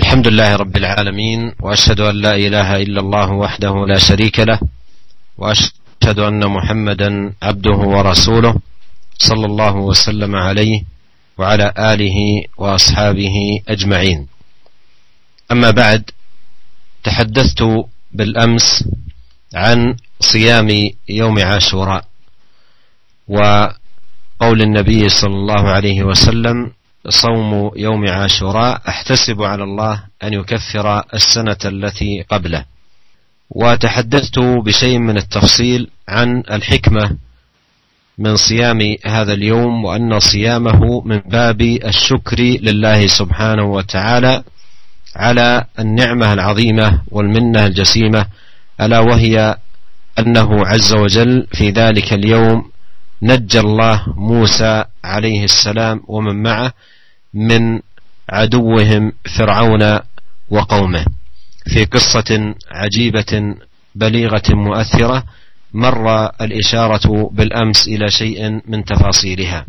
الحمد لله رب العالمين وأشهد أن لا إله إلا الله وحده لا شريك له وأشهد أن محمدا عبده ورسوله صلى الله وسلم عليه وعلى آله وأصحابه أجمعين. أما بعد تحدثت بالأمس عن صيام يوم عاشوراء وقول النبي صلى الله عليه وسلم صوم يوم عاشوراء أحتسب على الله أن يكفر السنة التي قبله. وتحدثت بشيء من التفصيل عن الحكمة من صيام هذا اليوم وأن صيامه من باب الشكر لله سبحانه وتعالى على النعمة العظيمة والمنة الجسيمة ألا وهي أنه عز وجل في ذلك اليوم نجى الله موسى عليه السلام ومن معه من عدوهم فرعون وقومه في قصة عجيبة بليغة مؤثرة مر الإشارة بالأمس إلى شيء من تفاصيلها.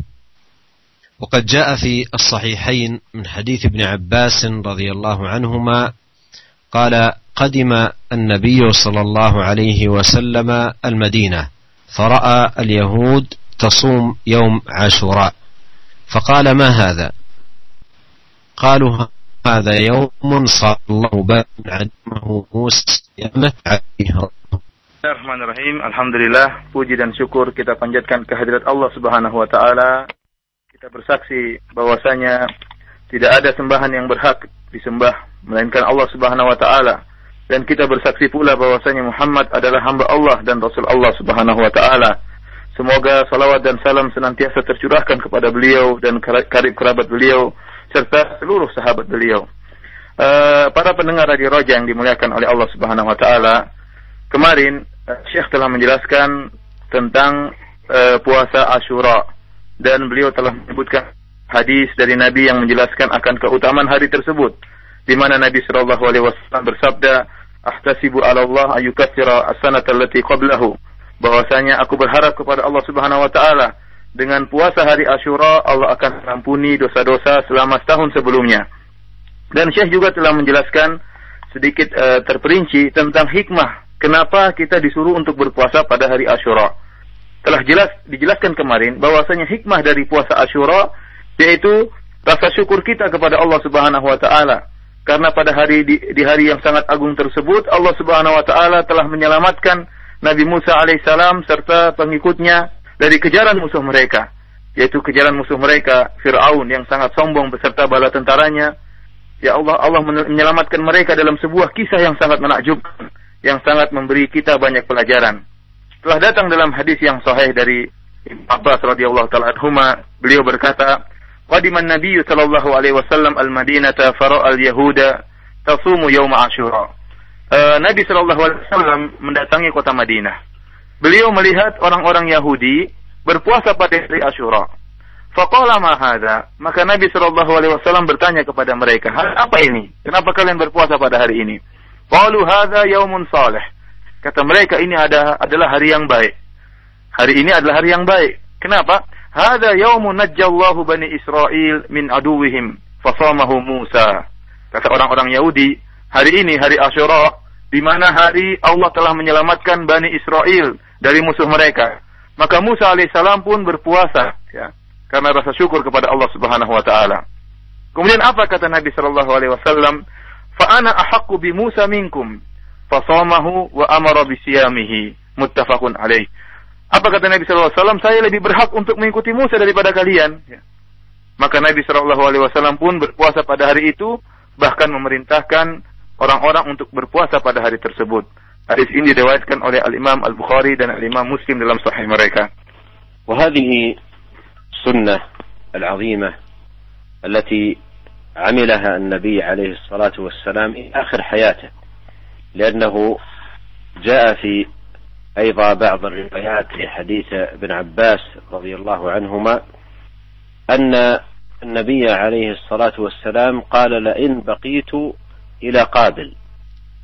وقد جاء في الصحيحين من حديث ابن عباس رضي الله عنهما قال قدم النبي صلى الله عليه وسلم المدينة فرأى اليهود تصوم يوم عاشوراء فقال ما هذا؟ قالوا هذا يوم صار الله بان عدمه موسى عليه Bismillahirrahmanirrahim. Alhamdulillah, puji dan syukur kita panjatkan kehadirat Allah Subhanahu wa taala. Kita bersaksi bahwasanya tidak ada sembahan yang berhak disembah melainkan Allah Subhanahu wa taala. Dan kita bersaksi pula bahwasanya Muhammad adalah hamba Allah dan Rasul Allah Subhanahu wa taala. Semoga salawat dan salam senantiasa tercurahkan kepada beliau dan karib kerabat beliau serta seluruh sahabat beliau. Uh, para pendengar Radio Roja yang dimuliakan oleh Allah Subhanahu wa taala, kemarin uh, Syekh telah menjelaskan tentang uh, puasa Asyura dan beliau telah menyebutkan hadis dari Nabi yang menjelaskan akan keutamaan hari tersebut di mana Nabi sallallahu alaihi wasallam bersabda, "Ahtasibu 'ala Allah ayyukaffira as-sanata allati qablahu." Bahwasanya aku berharap kepada Allah Subhanahu wa taala dengan puasa hari Ashura Allah akan mengampuni dosa-dosa selama setahun sebelumnya. Dan Syekh juga telah menjelaskan sedikit uh, terperinci tentang hikmah kenapa kita disuruh untuk berpuasa pada hari Ashura. Telah jelas dijelaskan kemarin bahwasanya hikmah dari puasa Ashura yaitu rasa syukur kita kepada Allah Subhanahu wa taala. Karena pada hari di, di hari yang sangat agung tersebut Allah Subhanahu wa taala telah menyelamatkan Nabi Musa alaihissalam serta pengikutnya dari kejaran musuh mereka, yaitu kejaran musuh mereka Firaun yang sangat sombong beserta bala tentaranya. Ya Allah, Allah menyelamatkan mereka dalam sebuah kisah yang sangat menakjubkan, yang sangat memberi kita banyak pelajaran. Telah datang dalam hadis yang sahih dari Abbas radhiyallahu taala anhuma, beliau berkata, "Qadiman Nabi sallallahu alaihi wasallam al-Madinata fara al-Yahuda tasumu yawm Ashura." Uh, Nabi sallallahu alaihi wasallam mendatangi kota Madinah beliau melihat orang-orang Yahudi berpuasa pada hari Ashura. Faqala ma hadha? Maka Nabi sallallahu alaihi wasallam bertanya kepada mereka, "Hal apa ini? Kenapa kalian berpuasa pada hari ini?" Qalu hadha yaumun salih. Kata mereka ini ada adalah hari yang baik. Hari ini adalah hari yang baik. Kenapa? Hadha yaumun najjallahu bani Israel min aduwihim fasamahu Musa. Kata orang-orang Yahudi, hari ini hari Ashura di mana hari Allah telah menyelamatkan Bani Israel dari musuh mereka. Maka Musa alaihissalam pun berpuasa ya, karena rasa syukur kepada Allah Subhanahu wa taala. Kemudian apa kata Nabi sallallahu alaihi wasallam? Fa ana ahaqqu bi Musa minkum fasamahu wa amara bi siyamihi muttafaqun alaih. Apa kata Nabi sallallahu alaihi wasallam? Saya lebih berhak untuk mengikuti Musa daripada kalian. Ya. Maka Nabi sallallahu alaihi wasallam pun berpuasa pada hari itu bahkan memerintahkan orang-orang untuk berpuasa pada hari tersebut. Hadis ini diriwayatkan oleh Al-Imam Al-Bukhari dan Al-Imam Muslim dalam sahih mereka. وهذه السنة العظيمة التي عملها النبي عليه الصلاة والسلام إلى آخر حياته لأنه جاء في أيضا بعض الروايات في حديث ابن عباس رضي الله عنهما أن النبي عليه الصلاة والسلام قال لئن بقيت إلى قابل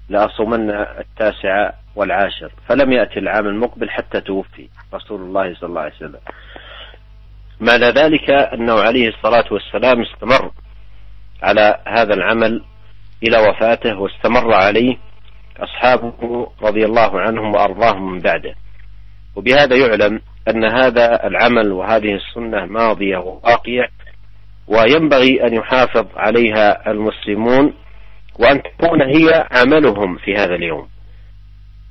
لأصومن التاسع والعاشر فلم يأتي العام المقبل حتى توفي رسول الله صلى الله عليه وسلم. معنى ذلك أنه عليه الصلاة والسلام استمر على هذا العمل إلى وفاته واستمر عليه أصحابه رضي الله عنهم وأرضاهم من بعده. وبهذا يعلم أن هذا العمل وهذه السنة ماضية وواقية وينبغي أن يحافظ عليها المسلمون وأن تكون هي عملهم في هذا اليوم.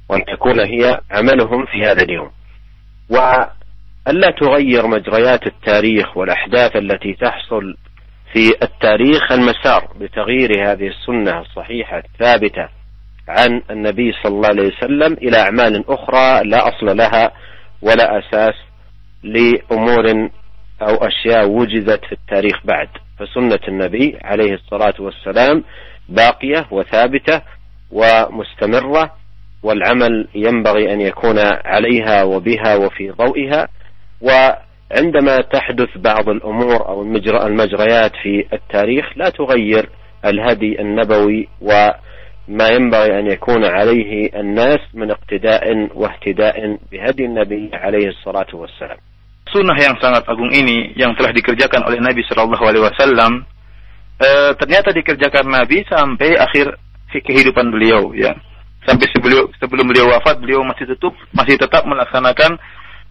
وأن تكون هي عملهم في هذا اليوم. وألا تغير مجريات التاريخ والأحداث التي تحصل في التاريخ المسار بتغيير هذه السنة الصحيحة الثابتة عن النبي صلى الله عليه وسلم إلى أعمال أخرى لا أصل لها ولا أساس لأمور أو أشياء وجدت في التاريخ بعد. فسنة النبي عليه الصلاة والسلام باقية وثابتة ومستمرة والعمل ينبغي أن يكون عليها وبها وفي ضوئها. وعندما تحدث بعض الأمور أو المجريات في التاريخ لا تغير الهدي النبوي وما ينبغي أن يكون عليه الناس من اقتداء واهتداء بهدي النبي عليه الصلاة والسلام. Sunnah yang sangat agung ini yang telah dikerjakan oleh Nabi Shallallahu Alaihi Wasallam e, ternyata dikerjakan Nabi sampai akhir kehidupan beliau ya. Sampai sebelum sebelum beliau wafat beliau masih tetap masih tetap melaksanakan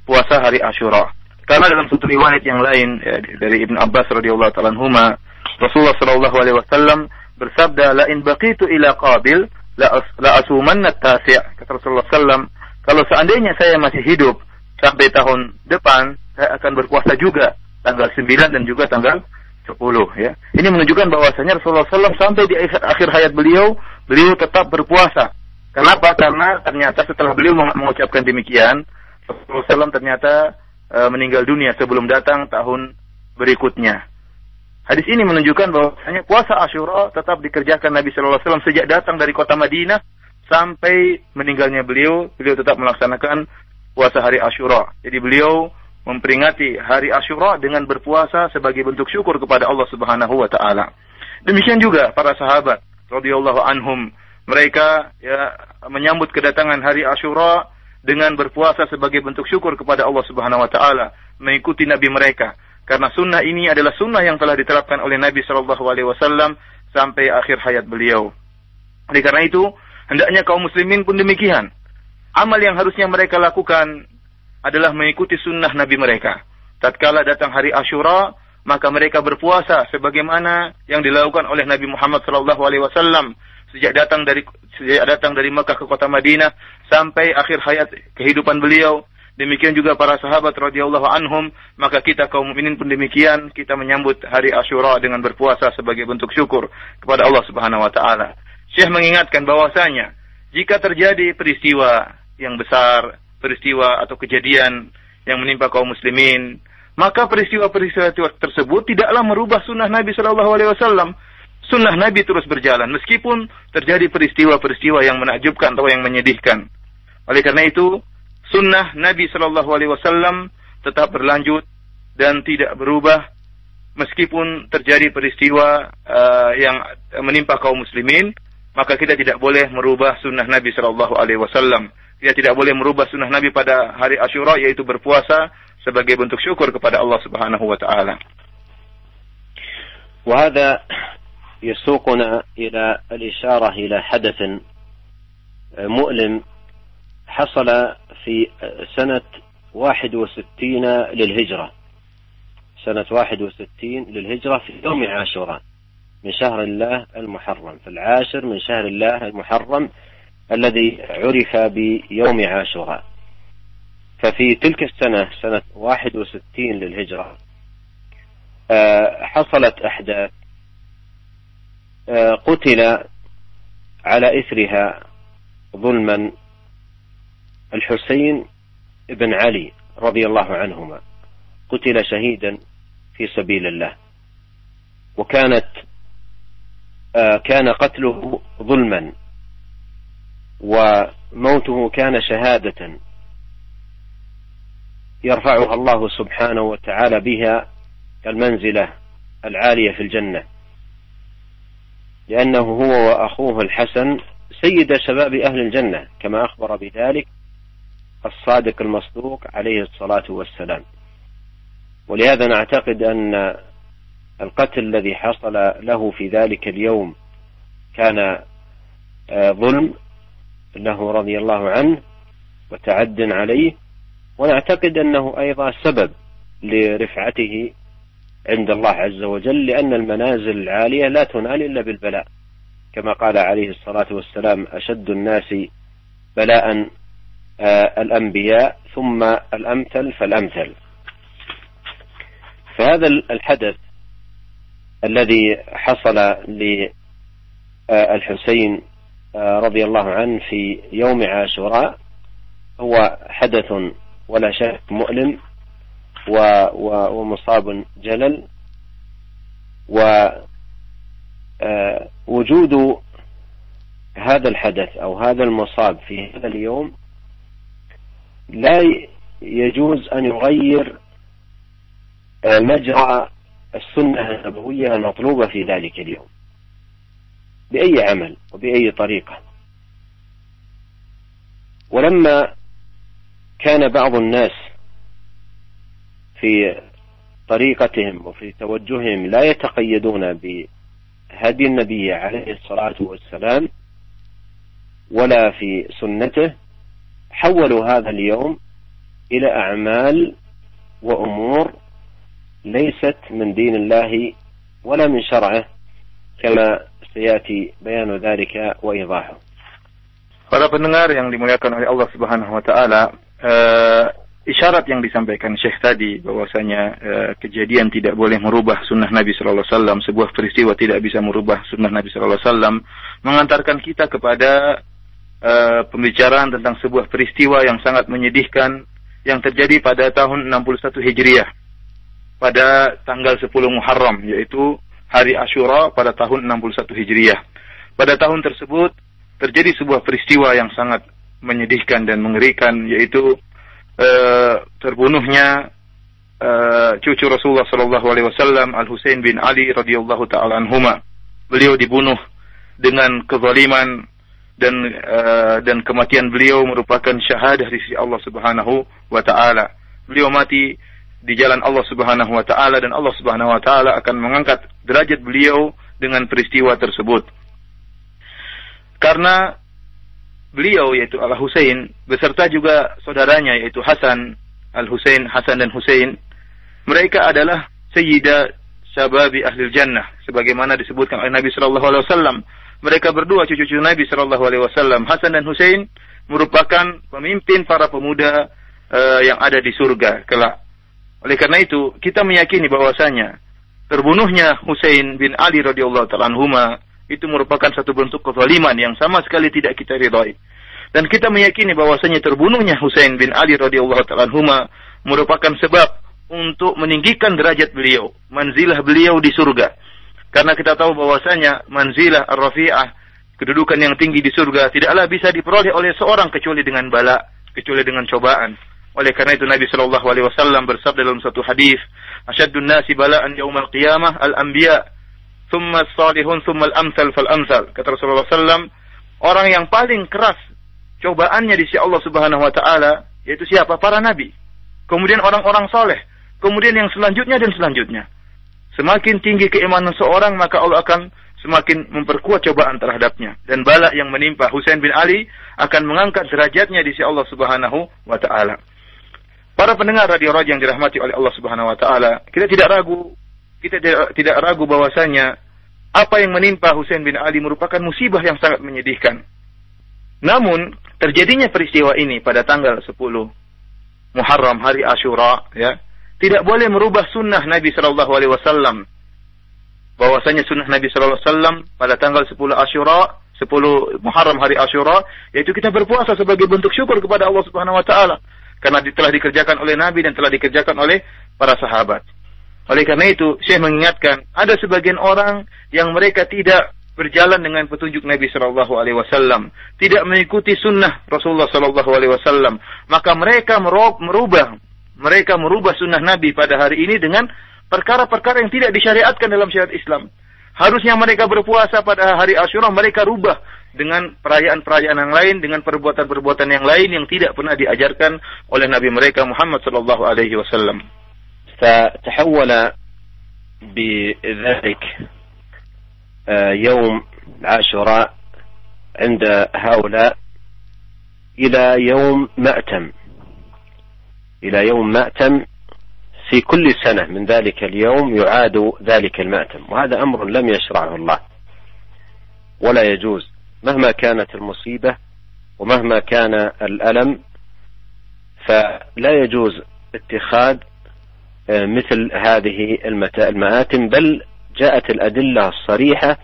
puasa hari Ashura karena dalam satu riwayat yang lain ya, dari Ibn Abbas radhiyallahu taala anhuma Rasulullah Shallallahu Alaihi Wasallam bersabda la in baqitu ila qabil la, la asumanna tasi' kata Rasulullah sallam kalau seandainya saya masih hidup sampai tahun depan saya akan berpuasa juga tanggal 9 dan juga tanggal 10 ya. Ini menunjukkan bahwasanya Rasulullah SAW sampai di akhir, akhir hayat beliau, beliau tetap berpuasa. Kenapa? Karena ternyata setelah beliau mengucapkan demikian, Rasulullah SAW ternyata e, meninggal dunia sebelum datang tahun berikutnya. Hadis ini menunjukkan bahwasanya puasa Ashura tetap dikerjakan Nabi Shallallahu Alaihi Wasallam sejak datang dari kota Madinah sampai meninggalnya beliau, beliau tetap melaksanakan puasa hari Ashura. Jadi beliau memperingati hari Ashura dengan berpuasa sebagai bentuk syukur kepada Allah Subhanahu wa taala. Demikian juga para sahabat radhiyallahu anhum, mereka ya menyambut kedatangan hari Ashura dengan berpuasa sebagai bentuk syukur kepada Allah Subhanahu wa taala, mengikuti nabi mereka. Karena sunnah ini adalah sunnah yang telah diterapkan oleh Nabi Shallallahu alaihi wasallam sampai akhir hayat beliau. Oleh karena itu, hendaknya kaum muslimin pun demikian. Amal yang harusnya mereka lakukan adalah mengikuti sunnah Nabi mereka. Tatkala datang hari Ashura, maka mereka berpuasa sebagaimana yang dilakukan oleh Nabi Muhammad SAW sejak datang dari sejak datang dari Mekah ke kota Madinah sampai akhir hayat kehidupan beliau. Demikian juga para sahabat radhiyallahu anhum, maka kita kaum mukminin pun demikian, kita menyambut hari Ashura dengan berpuasa sebagai bentuk syukur kepada Allah Subhanahu wa taala. Syekh mengingatkan bahwasanya jika terjadi peristiwa yang besar peristiwa atau kejadian yang menimpa kaum muslimin, maka peristiwa-peristiwa tersebut tidaklah merubah sunnah Nabi Shallallahu Alaihi Wasallam. Sunnah Nabi terus berjalan meskipun terjadi peristiwa-peristiwa yang menakjubkan atau yang menyedihkan. Oleh karena itu, sunnah Nabi Shallallahu Alaihi Wasallam tetap berlanjut dan tidak berubah meskipun terjadi peristiwa uh, yang menimpa kaum muslimin, maka kita tidak boleh merubah sunnah Nabi Shallallahu Alaihi Wasallam dia tidak boleh merubah sunnah Nabi pada hari Ashura yaitu berpuasa sebagai bentuk syukur kepada Allah Subhanahu wa taala. وهذا يسوقنا إلى الإشارة إلى حدث مؤلم حصل في سنة واحد وستين للهجرة سنة واحد وستين للهجرة في يوم عاشوراء من شهر الله المحرم في العاشر من شهر الله المحرم الذي عرف بيوم عاشوراء. ففي تلك السنة سنة 61 للهجرة آه، حصلت أحداث آه، قتل على إثرها ظلما الحسين بن علي رضي الله عنهما. قتل شهيدا في سبيل الله. وكانت آه، كان قتله ظلما. وموته كان شهادة يرفعها الله سبحانه وتعالى بها المنزلة العالية في الجنة. لأنه هو وأخوه الحسن سيد شباب أهل الجنة كما أخبر بذلك الصادق المصدوق عليه الصلاة والسلام. ولهذا نعتقد أن القتل الذي حصل له في ذلك اليوم كان ظلم له رضي الله عنه وتعد عليه ونعتقد أنه أيضا سبب لرفعته عند الله عز وجل لأن المنازل العالية لا تنال إلا بالبلاء. كما قال عليه الصلاة والسلام أشد الناس بلاء آه، الأنبياء ثم الأمثل فالأمثل. فهذا الحدث الذي حصل للحسين آه، رضي الله عنه في يوم عاشوراء هو حدث ولا شك مؤلم ومصاب جلل ووجود آه، هذا الحدث أو هذا المصاب في هذا اليوم لا يجوز أن يغير آه، مجرى السنة النبوية المطلوبة في ذلك اليوم. بأي عمل وبأي طريقة. ولما كان بعض الناس في طريقتهم وفي توجههم لا يتقيدون بهدي النبي عليه الصلاة والسلام ولا في سنته حولوا هذا اليوم إلى أعمال وأمور ليست من دين الله ولا من شرعه. كما سيأتي بيان ذلك وإيضاحه Para pendengar yang dimuliakan oleh Allah Subhanahu wa taala, uh, isyarat yang disampaikan Syekh tadi bahwasanya uh, kejadian tidak boleh merubah sunnah Nabi Shallallahu Alaihi Wasallam, sebuah peristiwa tidak bisa merubah sunnah Nabi Shallallahu Alaihi Wasallam, mengantarkan kita kepada uh, pembicaraan tentang sebuah peristiwa yang sangat menyedihkan yang terjadi pada tahun 61 Hijriah pada tanggal 10 Muharram yaitu hari Ashura pada tahun 61 Hijriah. Pada tahun tersebut terjadi sebuah peristiwa yang sangat menyedihkan dan mengerikan yaitu uh, terbunuhnya uh, cucu Rasulullah Shallallahu Alaihi Wasallam Al Husain bin Ali radhiyallahu taala anhuma. Beliau dibunuh dengan kezaliman dan uh, dan kematian beliau merupakan syahadah di sisi Allah Subhanahu wa taala. Beliau mati di jalan Allah Subhanahu wa taala dan Allah Subhanahu wa taala akan mengangkat derajat beliau dengan peristiwa tersebut. Karena beliau yaitu Al Husain beserta juga saudaranya yaitu Hasan Al Husain Hasan dan Husain mereka adalah sayyida syababi ahli jannah sebagaimana disebutkan oleh Nabi sallallahu alaihi wasallam mereka berdua cucu-cucu Nabi sallallahu alaihi wasallam Hasan dan Husain merupakan pemimpin para pemuda uh, yang ada di surga kelak oleh karena itu kita meyakini bahwasanya terbunuhnya Husain bin Ali radhiyallahu taala anhuma itu merupakan satu bentuk kezaliman yang sama sekali tidak kita ridhoi. Dan kita meyakini bahwasanya terbunuhnya Husain bin Ali radhiyallahu taala merupakan sebab untuk meninggikan derajat beliau, manzilah beliau di surga. Karena kita tahu bahwasanya manzilah ar-rafi'ah, kedudukan yang tinggi di surga tidaklah bisa diperoleh oleh seorang kecuali dengan bala, kecuali dengan cobaan. Oleh karena itu Nabi Shallallahu Alaihi Wasallam bersabda dalam satu hadis, "Asyaddun nasi bala'an yaumal qiyamah al-anbiya, thumma salihun thumma al-amsal fal amsal. Kata Rasulullah SAW, orang yang paling keras cobaannya di sisi Allah Subhanahu wa taala yaitu siapa? Para nabi. Kemudian orang-orang soleh. Kemudian yang selanjutnya dan selanjutnya. Semakin tinggi keimanan seorang maka Allah akan semakin memperkuat cobaan terhadapnya dan bala yang menimpa Husain bin Ali akan mengangkat derajatnya di sisi Allah Subhanahu wa taala. Para pendengar radio radio yang dirahmati oleh Allah Subhanahu wa taala, kita tidak ragu kita tidak, ragu bahwasanya apa yang menimpa Husain bin Ali merupakan musibah yang sangat menyedihkan. Namun terjadinya peristiwa ini pada tanggal 10 Muharram hari Ashura ya tidak boleh merubah sunnah Nabi Shallallahu Alaihi Wasallam bahwasanya sunnah Nabi Shallallahu Alaihi Wasallam pada tanggal 10 Ashura 10 Muharram hari Ashura yaitu kita berpuasa sebagai bentuk syukur kepada Allah Subhanahu wa taala karena telah dikerjakan oleh Nabi dan telah dikerjakan oleh para sahabat. Oleh karena itu, Syekh mengingatkan, ada sebagian orang yang mereka tidak berjalan dengan petunjuk Nabi Shallallahu Alaihi Wasallam, tidak mengikuti sunnah Rasulullah Shallallahu Alaihi Wasallam, maka mereka merubah, mereka merubah sunnah Nabi pada hari ini dengan perkara-perkara yang tidak disyariatkan dalam syariat Islam. Harusnya mereka berpuasa pada hari Ashura, mereka rubah dengan perayaan-perayaan yang lain, dengan perbuatan-perbuatan yang lain yang tidak pernah diajarkan oleh Nabi mereka Muhammad Shallallahu Alaihi Wasallam. فتحول بذلك آه، يوم عاشوراء عند هؤلاء إلى يوم مأتم إلى يوم مأتم في كل سنة من ذلك اليوم يعاد ذلك المأتم وهذا أمر لم يشرعه الله ولا يجوز مهما كانت المصيبة ومهما كان الألم فلا يجوز اتخاذ آه، مثل هذه المآتم بل جاءت الأدلة الصريحة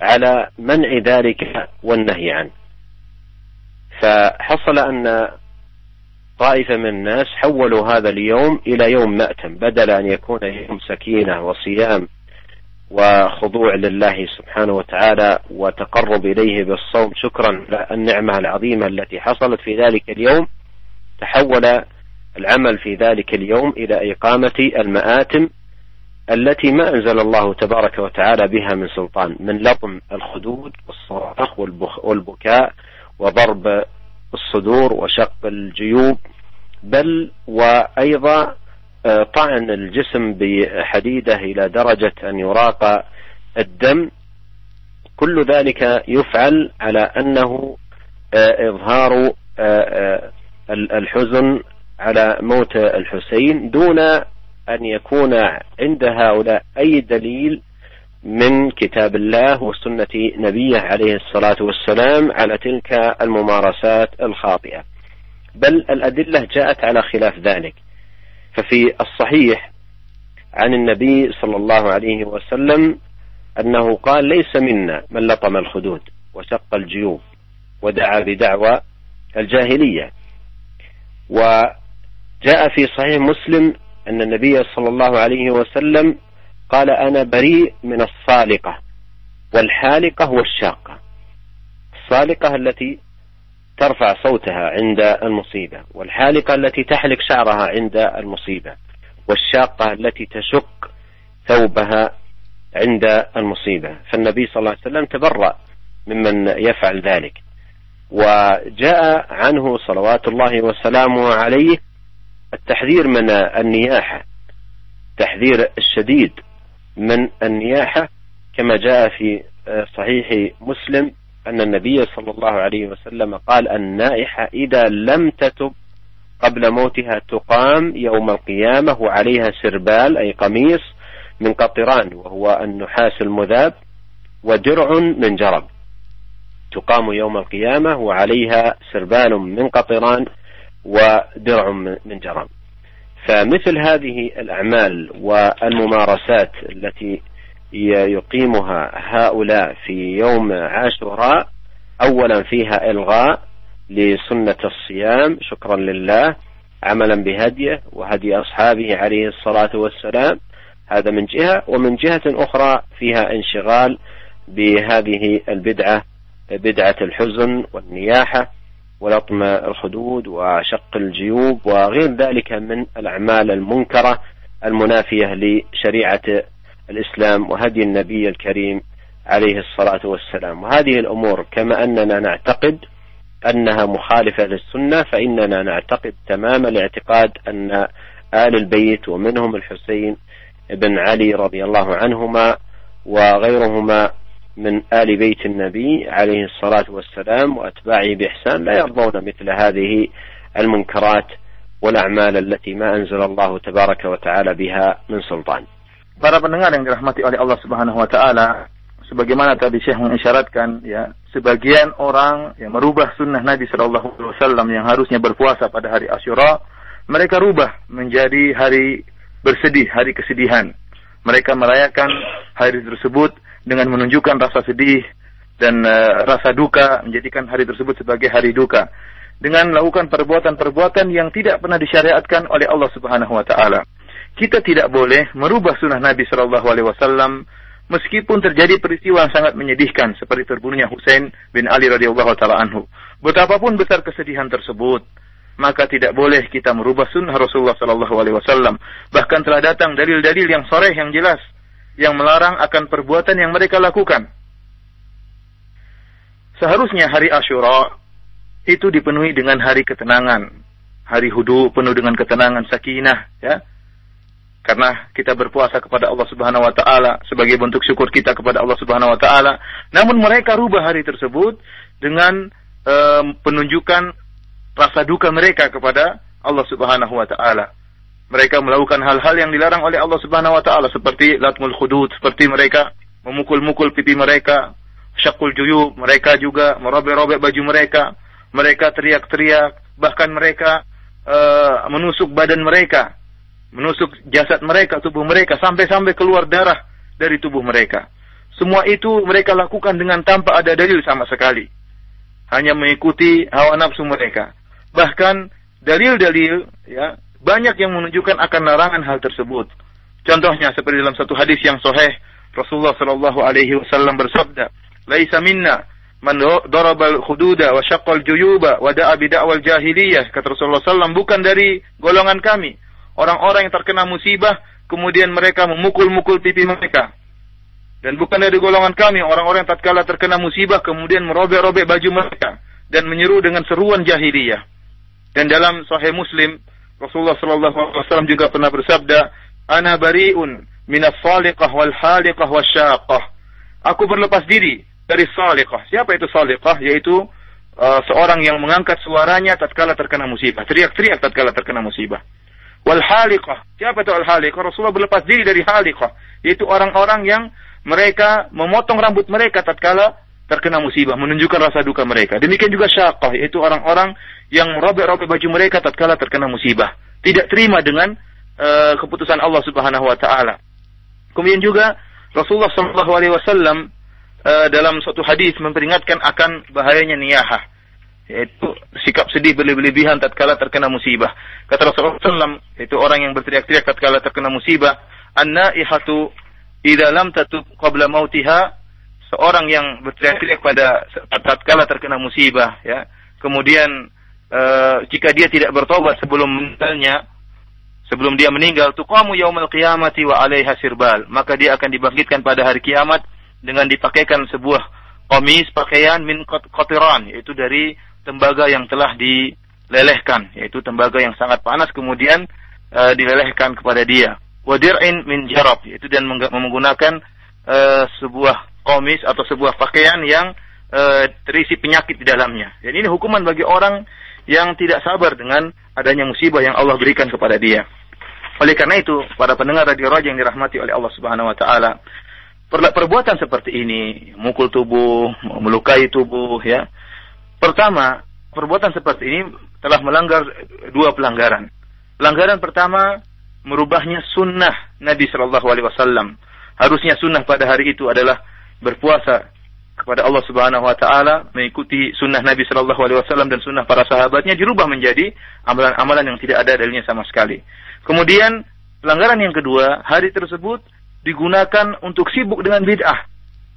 على منع ذلك والنهي عنه. فحصل أن طائفة من الناس حولوا هذا اليوم إلى يوم مأتم بدل أن يكون يوم سكينة وصيام وخضوع لله سبحانه وتعالى وتقرب إليه بالصوم. شكرا للنعمة العظيمة التي حصلت في ذلك اليوم. تحول العمل في ذلك اليوم إلى إقامة المآتم التي ما أنزل الله تبارك وتعالى بها من سلطان من لطم الخدود والصراخ والبكاء وضرب الصدور وشق الجيوب. بل وأيضا طعن الجسم بحديدة إلى درجة أن يراق الدم. كل ذلك يفعل على أنه آه، إظهار آه، الحزن على موت الحسين دون أن يكون عند هؤلاء أي دليل من كتاب الله وسنة نبيه عليه الصلاة والسلام على تلك الممارسات الخاطئة. بل الأدلة جاءت على خلاف ذلك. ففي الصحيح عن النبي صلى الله عليه وسلم أنه قال ليس منا من لطم الخدود وشق الجيوب ودعا بدعوى الجاهلية. وجاء في صحيح مسلم أن النبي صلى الله عليه وسلم قال أنا بريء من الصالقة والحالقة والشاقة. الصالقة التي ترفع صوتها عند المصيبة والحالقة التي تحلق شعرها عند المصيبة والشاقة التي تشق ثوبها عند المصيبة. فالنبي صلى الله عليه وسلم تبرأ ممن يفعل ذلك. وجاء عنه صلوات الله وسلامه عليه التحذير من النياحة تحذير الشديد من النياحة كما جاء في صحيح مسلم أن النبي صلى الله عليه وسلم قال النائحة إذا لم تتب قبل موتها تقام يوم القيامة وعليها سربال أي قميص من قطران وهو النحاس المذاب ودرع من جرب. تقام يوم القيامة وعليها سربال من قطران ودرع من جرب. فمثل هذه الأعمال والممارسات التي يقيمها هؤلاء في يوم عاشوراء أولا فيها إلغاء لسنة الصيام شكرا لله عملا بهديه وهدي أصحابه عليه الصلاة والسلام. هذا من جهة ومن جهة أخرى فيها انشغال بهذه البدعة بدعة الحزن والنياحة ولطم الخدود وشق الجيوب وغير ذلك من الأعمال المنكرة المنافية لشريعة الإسلام وهدي النبي الكريم عليه الصلاة والسلام. وهذه الأمور كما أننا نعتقد أنها مخالفة للسنة فإننا نعتقد تمام الاعتقاد أن آل البيت ومنهم الحسين بن علي رضي الله عنهما وغيرهما من آل بيت النبي عليه الصلاة والسلام وأتباعه بإحسان لا يرضون مثل هذه المنكرات والأعمال التي ما أنزل الله تبارك وتعالى بها من سلطان. Para pendengar yang dirahmati oleh Allah Subhanahu wa taala, sebagaimana tadi Syekh mengisyaratkan ya, sebagian orang yang merubah sunnah Nabi Shallallahu alaihi wasallam yang harusnya berpuasa pada hari Asyura, mereka rubah menjadi hari bersedih, hari kesedihan. Mereka merayakan hari tersebut dengan menunjukkan rasa sedih dan uh, rasa duka, menjadikan hari tersebut sebagai hari duka. Dengan melakukan perbuatan-perbuatan yang tidak pernah disyariatkan oleh Allah Subhanahu wa taala. Kita tidak boleh merubah sunnah Nabi Shallallahu alaihi wasallam meskipun terjadi peristiwa yang sangat menyedihkan seperti terbunuhnya Husain bin Ali radhiyallahu taala anhu. Betapapun besar kesedihan tersebut, maka tidak boleh kita merubah sunnah Rasulullah Shallallahu alaihi wasallam. Bahkan telah datang dalil-dalil yang sore yang jelas yang melarang akan perbuatan yang mereka lakukan. Seharusnya hari Ashura itu dipenuhi dengan hari ketenangan, hari hudu penuh dengan ketenangan, sakinah, ya. Karena kita berpuasa kepada Allah Subhanahu wa taala sebagai bentuk syukur kita kepada Allah Subhanahu wa taala. Namun mereka rubah hari tersebut dengan um, penunjukan rasa duka mereka kepada Allah Subhanahu wa taala. Mereka melakukan hal-hal yang dilarang oleh Allah Subhanahu wa taala seperti latmul hudud, seperti mereka memukul-mukul pipi mereka, syakul juyub, mereka juga merobek-robek baju mereka, mereka teriak-teriak, bahkan mereka uh, menusuk badan mereka menusuk jasad mereka, tubuh mereka, sampai-sampai keluar darah dari tubuh mereka. Semua itu mereka lakukan dengan tanpa ada dalil sama sekali. Hanya mengikuti hawa nafsu mereka. Bahkan dalil-dalil ya banyak yang menunjukkan akan larangan hal tersebut. Contohnya seperti dalam satu hadis yang sahih Rasulullah Shallallahu alaihi wasallam bersabda, "Laisa minna man darabal khududa wa syaqqal juyuba wa da'a bid'awal jahiliyah." Kata Rasulullah SAW, bukan dari golongan kami orang-orang yang terkena musibah, kemudian mereka memukul-mukul pipi mereka. Dan bukan dari golongan kami orang-orang yang tatkala terkena musibah kemudian merobek-robek baju mereka dan menyeru dengan seruan jahiliyah. Dan dalam Sahih Muslim Rasulullah sallallahu alaihi wasallam juga pernah bersabda, "Ana bari'un minas saliqah wal haliqah wasyaqah." Aku berlepas diri dari saliqah. Siapa itu saliqah? Yaitu uh, seorang yang mengangkat suaranya tatkala terkena musibah, teriak-teriak tatkala terkena musibah. Wal haliqah. Siapa itu al haliqah? Rasulullah berlepas diri dari haliqah. Yaitu orang-orang yang mereka memotong rambut mereka tatkala terkena musibah, menunjukkan rasa duka mereka. Demikian juga syaqah, yaitu orang-orang yang merobek-robek baju mereka tatkala terkena musibah. Tidak terima dengan uh, keputusan Allah Subhanahu wa taala. Kemudian juga Rasulullah sallallahu alaihi uh, dalam suatu hadis memperingatkan akan bahayanya niyahah yaitu sikap sedih berlebihan tatkala terkena musibah. Kata Rasulullah SAW, itu orang yang berteriak-teriak tatkala terkena musibah, an-naihatu idza lam tatub qabla mautiha, seorang yang berteriak-teriak pada tatkala terkena musibah, ya. Kemudian uh, jika dia tidak bertobat sebelum meninggalnya, sebelum dia meninggal, tuqamu yaumal qiyamati wa 'alaiha sirbal, maka dia akan dibangkitkan pada hari kiamat dengan dipakaikan sebuah komis pakaian min kotiran yaitu dari tembaga yang telah dilelehkan, yaitu tembaga yang sangat panas kemudian uh, dilelehkan kepada dia. Wadir'in min jarab, yaitu dan menggunakan uh, sebuah komis atau sebuah pakaian yang uh, terisi penyakit di dalamnya. Dan ini hukuman bagi orang yang tidak sabar dengan adanya musibah yang Allah berikan kepada dia. Oleh karena itu, para pendengar radio Raja yang dirahmati oleh Allah Subhanahu wa taala, perbuatan seperti ini, mukul tubuh, melukai tubuh ya, Pertama, perbuatan seperti ini telah melanggar dua pelanggaran. Pelanggaran pertama merubahnya sunnah Nabi Shallallahu Alaihi Wasallam. Harusnya sunnah pada hari itu adalah berpuasa kepada Allah Subhanahu Wa Taala, mengikuti sunnah Nabi Shallallahu Alaihi Wasallam dan sunnah para sahabatnya dirubah menjadi amalan-amalan yang tidak ada dalilnya sama sekali. Kemudian pelanggaran yang kedua, hari tersebut digunakan untuk sibuk dengan bid'ah,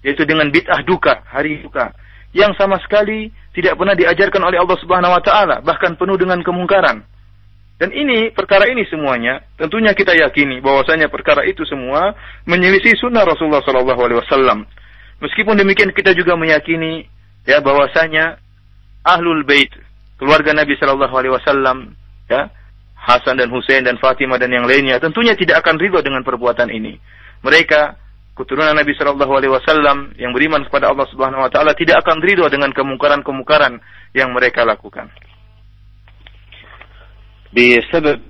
yaitu dengan bid'ah duka, hari duka yang sama sekali tidak pernah diajarkan oleh Allah Subhanahu wa taala, bahkan penuh dengan kemungkaran. Dan ini perkara ini semuanya tentunya kita yakini bahwasanya perkara itu semua menyelisih sunnah Rasulullah Shallallahu alaihi wasallam. Meskipun demikian kita juga meyakini ya bahwasanya ahlul bait keluarga Nabi Shallallahu alaihi wasallam ya Hasan dan Hussein dan Fatimah dan yang lainnya tentunya tidak akan ridho dengan perbuatan ini. Mereka keturunan Nabi Shallallahu Alaihi Wasallam yang beriman kepada Allah Subhanahu Wa Taala tidak akan ridho dengan kemungkaran-kemungkaran yang mereka lakukan. بسبب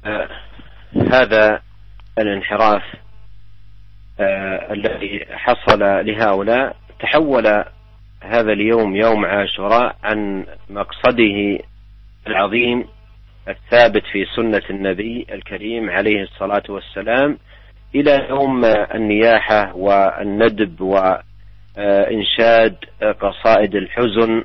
هذا الانحراف الذي حصل لهؤلاء تحول هذا اليوم يوم عاشوراء عن مقصده العظيم الثابت في سنة النبي الكريم عليه الصلاة والسلام إلى يوم النياحة والندب وإنشاد قصائد الحزن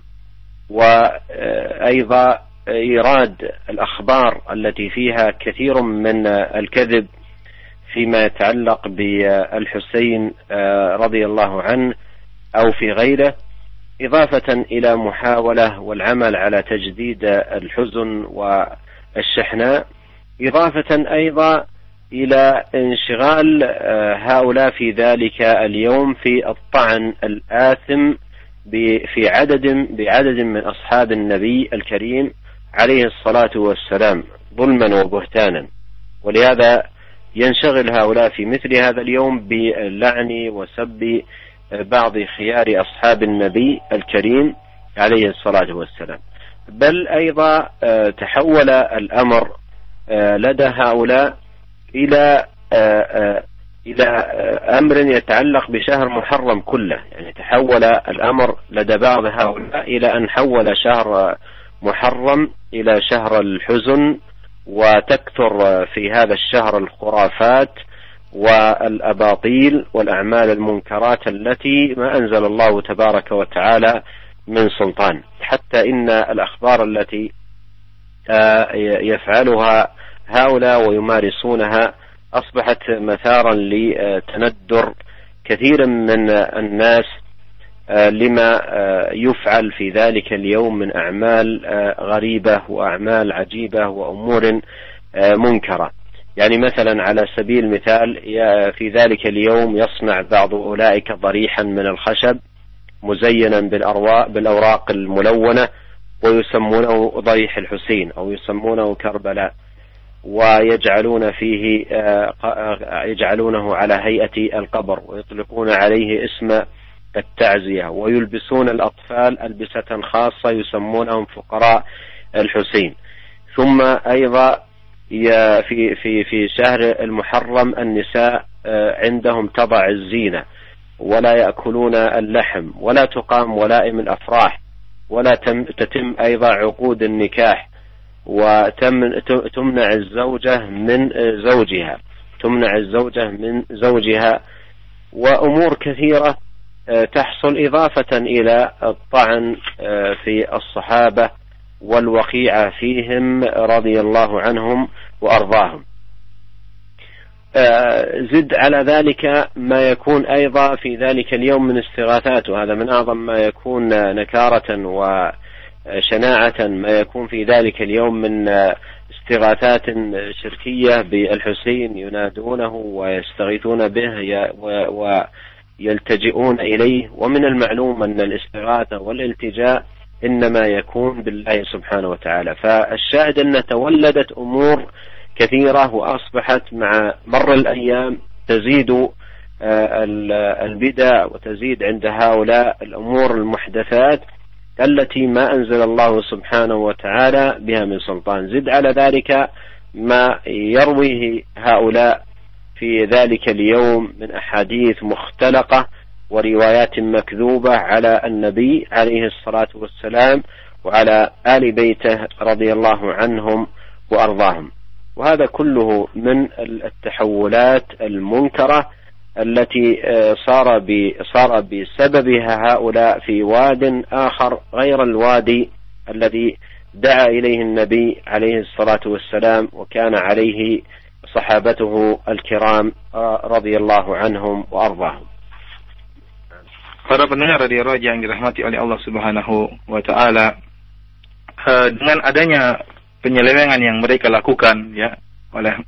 وأيضا إيراد الأخبار التي فيها كثير من الكذب فيما يتعلق بالحسين رضي الله عنه أو في غيره إضافة إلى محاولة والعمل على تجديد الحزن والشحناء إضافة أيضا إلى انشغال هؤلاء في ذلك اليوم في الطعن الآثم في عدد بعدد من أصحاب النبي الكريم عليه الصلاة والسلام ظلما وبهتانا. ولهذا ينشغل هؤلاء في مثل هذا اليوم باللعن وسب بعض خيار أصحاب النبي الكريم عليه الصلاة والسلام. بل أيضا آه، تحول الأمر آه، لدى هؤلاء إلى آه، إلى أمر يتعلق بشهر محرم كله. يعني تحول الأمر لدى بعض هؤلاء إلى أن حول شهر محرم إلى شهر الحزن وتكثر في هذا الشهر الخرافات والأباطيل والأعمال المنكرات التي ما أنزل الله تبارك وتعالى من سلطان. حتى إن الأخبار التي آه، يفعلها هؤلاء ويمارسونها أصبحت مثارا لتندر كثير من الناس آه، لما آه، يفعل في ذلك اليوم من أعمال غريبة وأعمال عجيبة وأمور منكرة. يعني مثلا على سبيل المثال في ذلك اليوم يصنع بعض أولئك ضريحا من الخشب مزينا بالأوراق الملونة ويسمونه ضريح الحسين أو يسمونه كربلاء. ويجعلون فيه آه، يجعلونه على هيئة القبر ويطلقون عليه اسم التعزية ويلبسون الأطفال ألبسة خاصة يسمونهم فقراء الحسين. ثم أيضا في في في شهر المحرم النساء آه، عندهم تضع الزينة ولا يأكلون اللحم ولا تقام ولائم الأفراح ولا تتم أيضا عقود النكاح. وتمنع الزوجة من زوجها. تمنع الزوجة من زوجها. وأمور كثيرة آه، تحصل إضافة إلى الطعن آه، في الصحابة والوقيعة فيهم رضي الله عنهم وأرضاهم. آه، زد على ذلك ما يكون أيضا في ذلك اليوم من استغاثات وهذا من أعظم ما يكون نكارة وشناعة ما يكون في ذلك اليوم من استغاثات شركية بالحسين ينادونه ويستغيثون به ويلتجئون إليه. ومن المعلوم أن الاستغاثة والالتجاء إنما يكون بالله سبحانه وتعالى. فالشاهد أن تولدت أمور كثيرة وأصبحت مع مر الأيام تزيد آه، البدع وتزيد عند هؤلاء الأمور المحدثات. التي ما أنزل الله سبحانه وتعالى بها من سلطان. زد على ذلك ما يرويه هؤلاء في ذلك اليوم من أحاديث مختلقة وروايات مكذوبة على النبي عليه الصلاة والسلام وعلى آل بيته رضي الله عنهم وأرضاهم. وهذا كله من التحولات المنكرة التي آه، صار صار بسببها هؤلاء في واد آخر غير الوادي الذي دعا إليه النبي عليه الصلاة والسلام وكان عليه صحابته الكرام آه، رضي الله عنهم وأرضاهم. Para pendengar radio Raja yang dirahmati oleh Allah Subhanahu wa taala, uh, dengan adanya penyelewengan yang mereka lakukan ya, oleh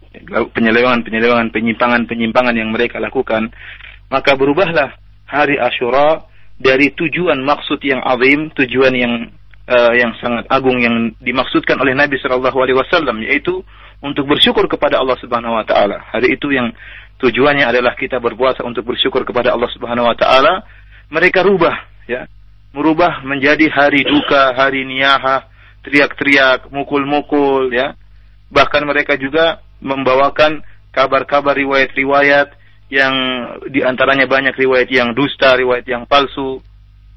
penyelewengan-penyelewengan penyimpangan-penyimpangan yang mereka lakukan, maka berubahlah hari Asyura dari tujuan maksud yang azim, tujuan yang uh, yang sangat agung yang dimaksudkan oleh Nabi Shallallahu alaihi wasallam yaitu untuk bersyukur kepada Allah Subhanahu wa taala. Hari itu yang tujuannya adalah kita berpuasa untuk bersyukur kepada Allah Subhanahu wa taala mereka rubah ya merubah menjadi hari duka, hari niyaha, teriak-teriak, mukul-mukul ya. Bahkan mereka juga membawakan kabar-kabar riwayat-riwayat yang di antaranya banyak riwayat yang dusta, riwayat yang palsu.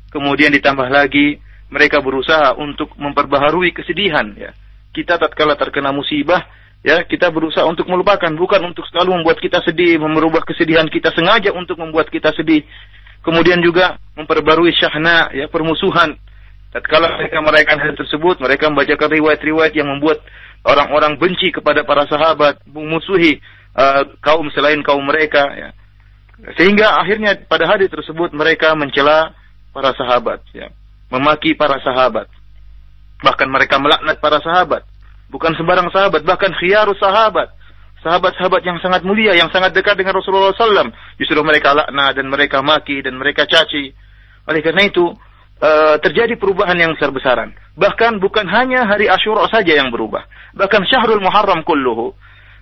Kemudian ditambah lagi mereka berusaha untuk memperbaharui kesedihan ya. Kita tatkala terkena musibah ya kita berusaha untuk melupakan bukan untuk selalu membuat kita sedih merubah kesedihan kita sengaja untuk membuat kita sedih kemudian juga memperbarui syahna ya permusuhan tatkala mereka merayakan hal tersebut mereka membacakan riwayat-riwayat yang membuat orang-orang benci kepada para sahabat memusuhi uh, kaum selain kaum mereka ya. Sehingga akhirnya pada hari tersebut mereka mencela para sahabat ya. Memaki para sahabat. Bahkan mereka melaknat para sahabat. Bukan sembarang sahabat bahkan khiyarus sahabat. Sahabat-sahabat yang sangat mulia, yang sangat dekat dengan Rasulullah SAW. Justru mereka lakna dan mereka maki dan mereka caci. Oleh karena itu, uh, terjadi perubahan yang besar-besaran. Bahkan bukan hanya hari Ashura saja yang berubah. Bahkan Syahrul Muharram kulluhu.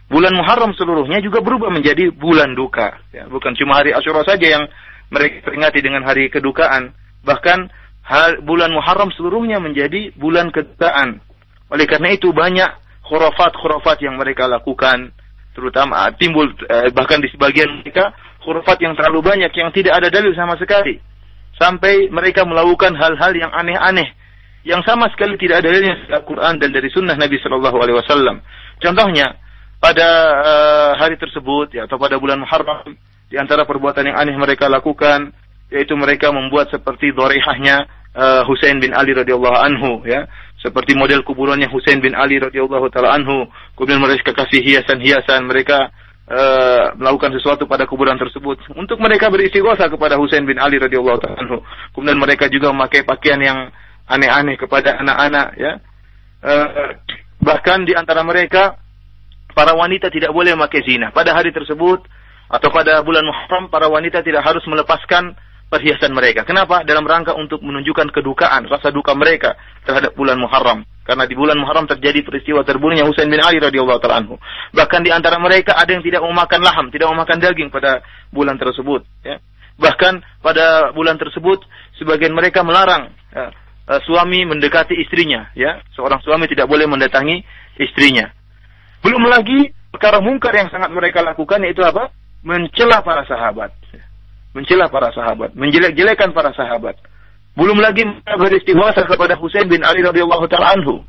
bulan Muharram seluruhnya juga berubah menjadi bulan duka. Ya, bukan cuma hari Ashura saja yang mereka peringati dengan hari kedukaan, bahkan bulan Muharram seluruhnya menjadi bulan kedukaan. Oleh karena itu banyak khurafat-khurafat yang mereka lakukan, terutama timbul eh, bahkan di sebagian mereka khurafat yang terlalu banyak yang tidak ada dalil sama sekali. Sampai mereka melakukan hal-hal yang aneh-aneh. Yang sama sekali tidak ada dalilnya dari Al-Quran dan dari Sunnah Nabi Shallallahu Alaihi Wasallam. Contohnya pada uh, hari tersebut ya, atau pada bulan Muharram di antara perbuatan yang aneh mereka lakukan yaitu mereka membuat seperti dorehahnya uh, Husain bin Ali radhiyallahu anhu ya. Seperti model kuburannya Husain bin Ali radhiyallahu taala anhu. Kemudian mereka kasih hiasan-hiasan mereka uh, melakukan sesuatu pada kuburan tersebut untuk mereka beristighosa kepada Husain bin Ali radhiyallahu anhu. Kemudian mereka juga memakai pakaian yang aneh-aneh kepada anak-anak ya. Uh, bahkan di antara mereka para wanita tidak boleh memakai zina. Pada hari tersebut atau pada bulan Muharram para wanita tidak harus melepaskan perhiasan mereka. Kenapa? Dalam rangka untuk menunjukkan kedukaan, rasa duka mereka terhadap bulan Muharram. Karena di bulan Muharram terjadi peristiwa terbunuhnya Husain bin Ali radhiyallahu taala anhu. Bahkan di antara mereka ada yang tidak mau makan laham, tidak mau makan daging pada bulan tersebut. Ya. Bahkan pada bulan tersebut sebagian mereka melarang ya, uh, suami mendekati istrinya. Ya, seorang suami tidak boleh mendatangi istrinya. Belum lagi perkara mungkar yang sangat mereka lakukan yaitu apa? Mencela para sahabat. Mencela para sahabat, menjelek-jelekan para sahabat. Belum lagi mereka beristighosa kepada Husain bin Ali radhiyallahu taala anhu.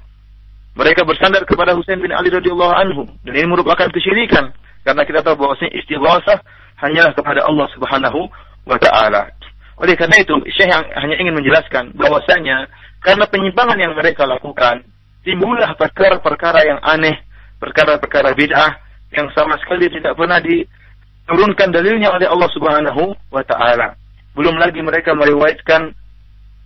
Mereka bersandar kepada Husain bin Ali radhiyallahu anhu dan ini merupakan kesyirikan karena kita tahu bahwa istighosah hanyalah kepada Allah Subhanahu wa taala. Oleh karena itu, Syekh hanya ingin menjelaskan bahwasanya karena penyimpangan yang mereka lakukan, timbullah perkara-perkara yang aneh, perkara-perkara bid'ah yang sama sekali tidak pernah diturunkan dalilnya oleh Allah Subhanahu wa taala. Belum lagi mereka meriwayatkan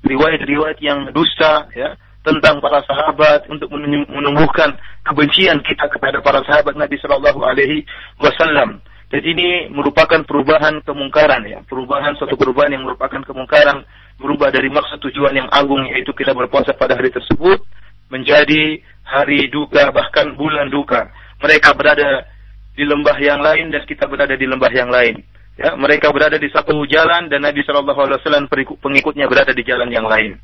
riwayat-riwayat yang dusta ya tentang para sahabat untuk menumbuhkan kebencian kita kepada para sahabat Nabi Shallallahu Alaihi Wasallam. Jadi ini merupakan perubahan kemungkaran ya, perubahan suatu perubahan yang merupakan kemungkaran, berubah dari maksud tujuan yang agung yaitu kita berpuasa pada hari tersebut menjadi hari duka bahkan bulan duka. Mereka berada di lembah yang lain dan kita berada di lembah yang lain. Ya, mereka berada di satu jalan dan Nabi Shallallahu Alaihi Wasallam pengikutnya berada di jalan yang lain.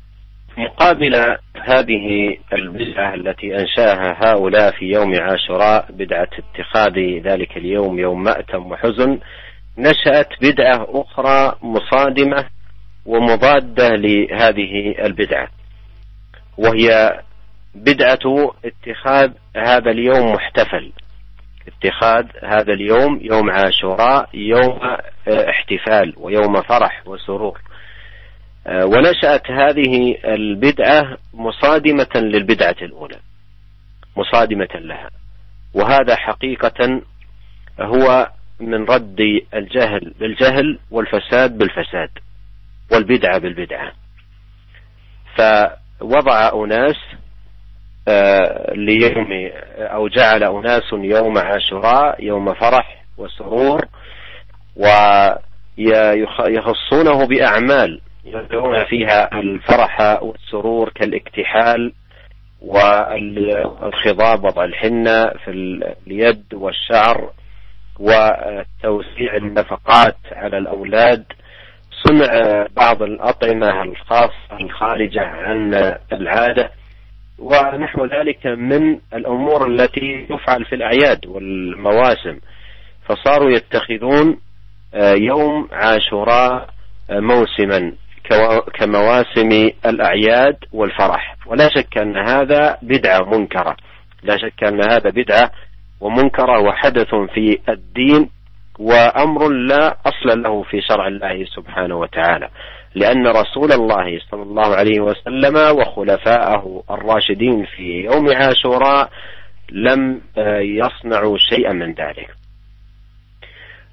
مقابل هذه البدعة التي أنشاها هؤلاء في يوم عاشوراء بدعة اتخاذ ذلك اليوم يوم مأتم وحزن نشأت بدعة أخرى مصادمة ومضادة لهذه البدعة وهي بدعة اتخاذ هذا اليوم محتفل اتخاذ هذا اليوم يوم عاشوراء يوم آه، احتفال ويوم فرح وسرور. آه، ونشأت هذه البدعة مصادمة للبدعة الأولى. مصادمة لها. وهذا حقيقة هو من رد الجهل بالجهل والفساد بالفساد والبدعة بالبدعة. فوضع أناس ليوم أو جعل أناس يوم عاشوراء يوم فرح وسرور ويخصونه بأعمال يظهرون فيها الفرح والسرور كالاكتحال والخضاب وضع الحنة في اليد والشعر وتوسيع النفقات على الأولاد. صنع بعض الأطعمة الخاصة الخارجة عن العادة. ونحو ذلك من الأمور التي تفعل في الأعياد والمواسم. فصاروا يتخذون آه، يوم عاشوراء آه، موسما كمواسم الأعياد والفرح. ولا شك أن هذا بدعة منكرة. لا شك أن هذا بدعة ومنكرة وحدث في الدين وأمر لا أصل له في شرع الله سبحانه وتعالى. لأن رسول الله صلى الله عليه وسلم وخلفاءه الراشدين في يوم عاشوراء لم آه، يصنعوا شيئا من ذلك.